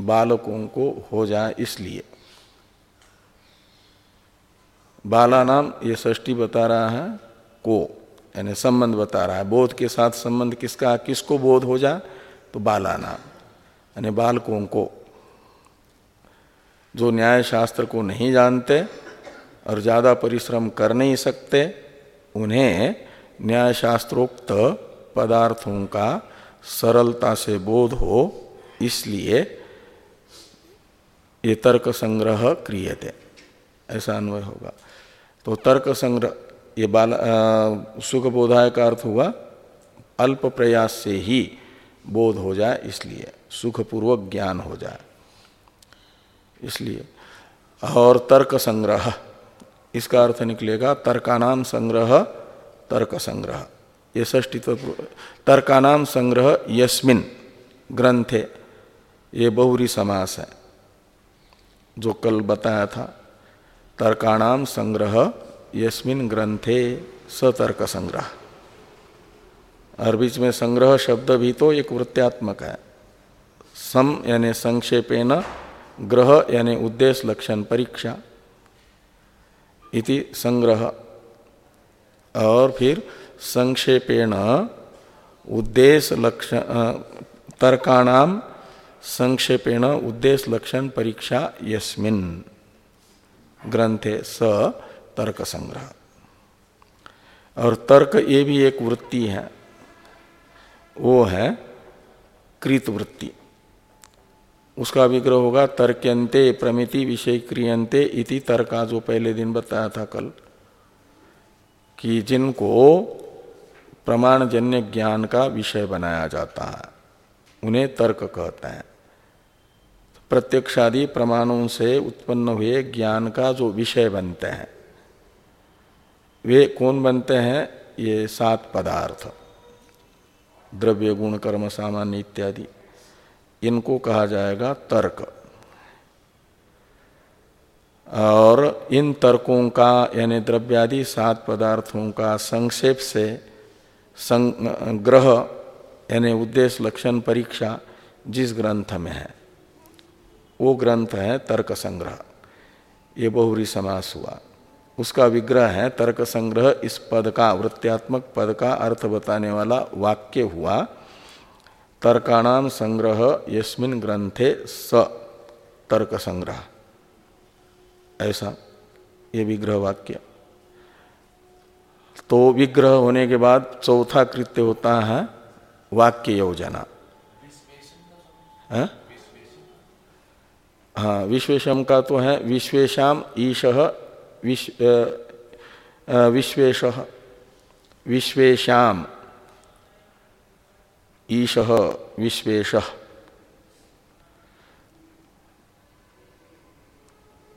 बालकों को हो जाए इसलिए। बाला नाम ये षष्टी बता रहा है को, यानी संबंध बता रहा है। बोध के साथ संबंध किसका, किसको बोध हो जाए तो बाला नाम, यानी बालकों को। जो न्याय शास्त्र को नहीं जानते और ज़्यादा परिश्रम कर नहीं सकते, उन्हें न्याय शास्त्रोक्त पदार्थों का सरलता से बोध हो, इसलिए ये तर्क संग्रह क्रियते। ऐसा अन्वय होगा। तो तर्क संग्रह, ये बाल सुख बोधाय का अर्थ हुआ, अल्प प्रयास से ही बोध हो जाए, इसलिए सुखपूर्वक ज्ञान हो जाए। इसलिए, और तर्क संग्रह, इसका अर्थ निकलेगा, तर्कानाम संग्रह, तर्क संग्रह। ये ष्टी तर्कानाम संग्रह यस्मिन ग्रंथे, ये बहुरी समास है, जो कल बताया था। तर्काणाम संग्रह, यस्मिन ग्रंथे सतर्क संग्रह और बीच में संग्रह शब्द भी तो एक वृत्त्यात्मक है। सम यानी संक्षेपेन ग्रह यानी उद्देश्य लक्षण परीक्षा। इति संग्रह। और फिर संक्षेपेण, उद्देश्य लक्षण तर्काणाम संक्षेपेण, उद्देश्य लक्षण परीक्षा, यस्मिन। ग्रंथे स तर्क संग्रह और तर्क ये भी एक वृत्ति है। वो है कृत वृत्ति उसका विग्रह होगा तर्क्यंते प्रमिति विषय क्रियंते इति तर्का जो पहले दिन बताया था कल। कि जिनको प्रमाणजन्य ज्ञान का विषय बनाया जाता है, उन्हें तर्क कहते हैं। प्रत्यक्षादि प्रमाणों से उत्पन्न हुए ज्ञान का जो विषय बनते हैं, वे कौन बनते हैं? ये सात पदार्थ, द्रव्य, गुण, कर्म, सामान्य इत्यादि। इनको कहा जाएगा तर्क। और इन तर्कों का, यानी द्रव्यादि सात पदार्थों का संक्षेप से संग्रह यानी उद्देश्य, लक्षण, परीक्षा जिस ग्रंथ में है वो ग्रंथ है तर्क संग्रह। ये बहुरी समास हुआ। उसका विग्रह है तर्क संग्रह इस पद का वृत्त्यात्मक पद का अर्थ बताने वाला वाक्य हुआ तर्काणाम संग्रह यस्मिन ग्रंथे स तर्क संग्रह। ऐसा ये विग्रह वाक्य। तो विग्रह होने के बाद चौथा कृत्य होता है वाक्य योजना। हाँ, विश्वेशम का तो है विश्वेशम ईश विश्वेश विश्वेशम ईश विश्वेश।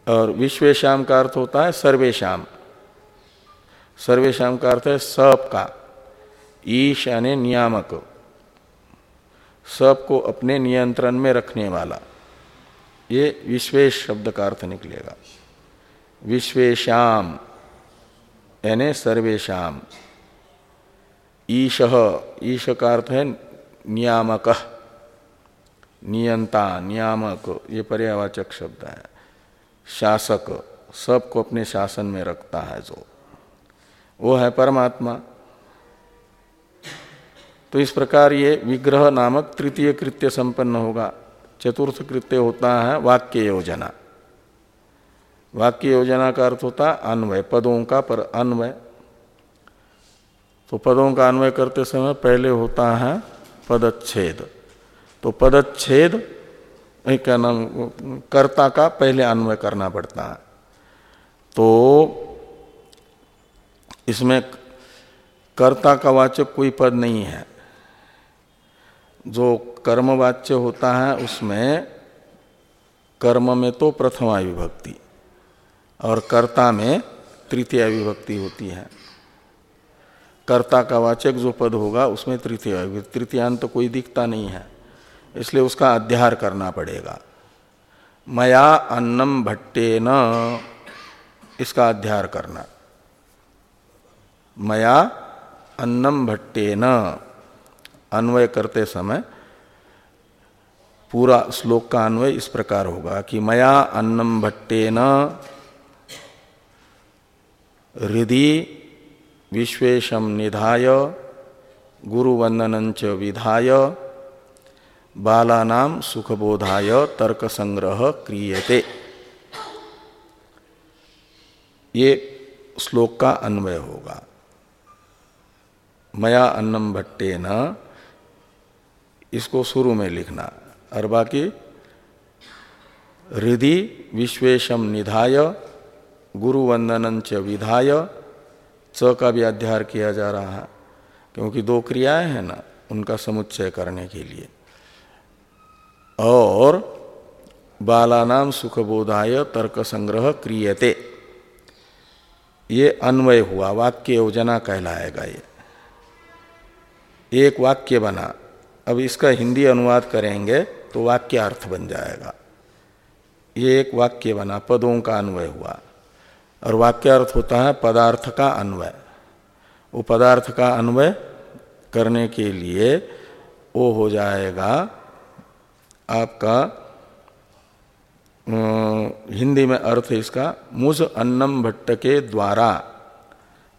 और विश्वेशम का अर्थ होता है सर्वेशम। सर्वेशम का अर्थ है सब का। ईश यानी नियामक। सबको अपने नियंत्रण में रखने वाला। ये विश्वेश शब्द का अर्थ निकलेगा। विश्वेशम यानी सर्वेशम ईश ईश का अर्थ है नियामक। नियंता, नियामक, ये पर्यावाचक शब्द है। शासक, सबको अपने शासन में रखता है जो। वो है परमात्मा। तो इस प्रकार ये विग्रह नामक तृतीय कृत्य संपन्न होगा। चतुर्थ कृत्य होता है वाक्य योजना। वाक्य योजना का अर्थ होता है अन्वय, पदों का पर अन्वय। तो पदों का अन्वय करते समय पहले होता है पदच्छेद। तो पदच्छेद क्या नाम कर्ता का पहले अन्वय करना पड़ता है। तो इसमें कर्ता का वाचक कोई पद नहीं है। जो कर्मवाच्य होता है, उसमें कर्म में तो प्रथमा विभक्ति और कर्ता में तृतीय विभक्ति होती है। कर्ता का वाचक जो पद होगा, उसमें तृतीय तृतीयांत तो कोई दिखता नहीं है, इसलिए उसका अध्यार करना पड़ेगा। मया अन्नम भट्टे न, इसका अध्यार करना। मया अन्नम भट्टे न। अन्वय करते समय पूरा श्लोक का अन्वय इस प्रकार होगा कि मया अन्नम भट्टे न हृदय विश्वेशम निधाय गुरुवंदन विधाय बालानाम सुखबोधाय तर्क संग्रह क्रियते। ये श्लोक का अन्वय होगा। मया अन्नम भट्टे न इसको शुरू में लिखना। और बाकी हृदय विश्वेशम निधाय, गुरुवंदन च विधाय, च का भी अध्यार किया जा रहा है। क्योंकि दो क्रियाएँ हैं ना, उनका समुच्चय करने के लिए। और, बालानाम सुखबोधाय तर्क संग्रह क्रियते। ये अन्वय हुआ, वाक्य योजना कहलाएगा ये। एक वाक्य बना अब इसका हिंदी अनुवाद करेंगे तो वाक्य अर्थ बन जाएगा। ये एक वाक्य बना, पदों का अन्वय हुआ। और वाक्य अर्थ होता है पदार्थ का अन्वय। वो पदार्थ का अन्वय करने के लिए वो हो जाएगा आपका हिंदी में अर्थ इसका, मुझ अन्नम भट्ट के द्वारा।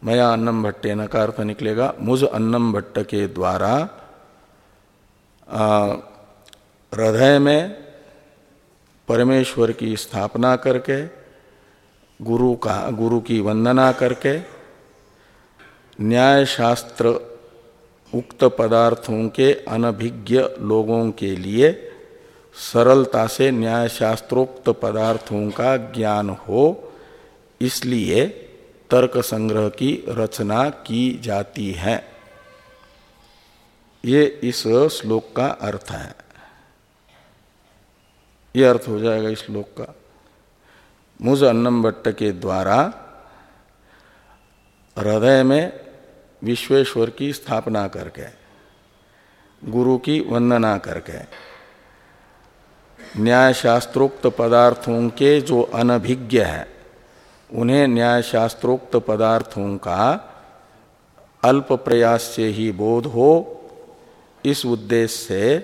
मया अन्नम भट्टे न का अर्थ निकलेगा, मुझ अन्नम भट्ट के द्वारा हृदय में परमेश्वर की स्थापना करके, गुरु का, गुरु की वंदना करके न्याय शास्त्र उक्त पदार्थों के अनभिज्ञ लोगों के लिए सरलता से न्याय शास्त्रोक्त पदार्थों का ज्ञान हो, इसलिए तर्क संग्रह की रचना की जाती है। ये इस श्लोक का अर्थ है। ये अर्थ हो जाएगा इस श्लोक का। मुझ अन्नम भट्ट के द्वारा हृदय में विश्वेश्वर की स्थापना करके, गुरु की वंदना करके न्याय शास्त्रोक्त पदार्थों के जो अनभिज्ञ है, उन्हें न्याय शास्त्रोक्त पदार्थों का अल्प प्रयास से ही बोध हो इस उद्देश्य से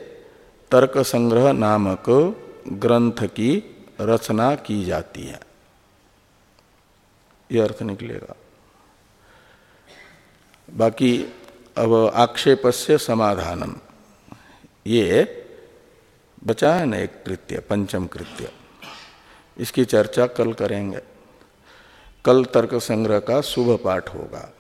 तर्क संग्रह नामक ग्रंथ की रचना की जाती है। यह अर्थ निकलेगा। बाकी अब आक्षेप से समाधानम। ये बचा है ना एक कृत्य, पंचम कृत्य। इसकी चर्चा कल करेंगे। कल तर्क संग्रह का शुभ पाठ होगा।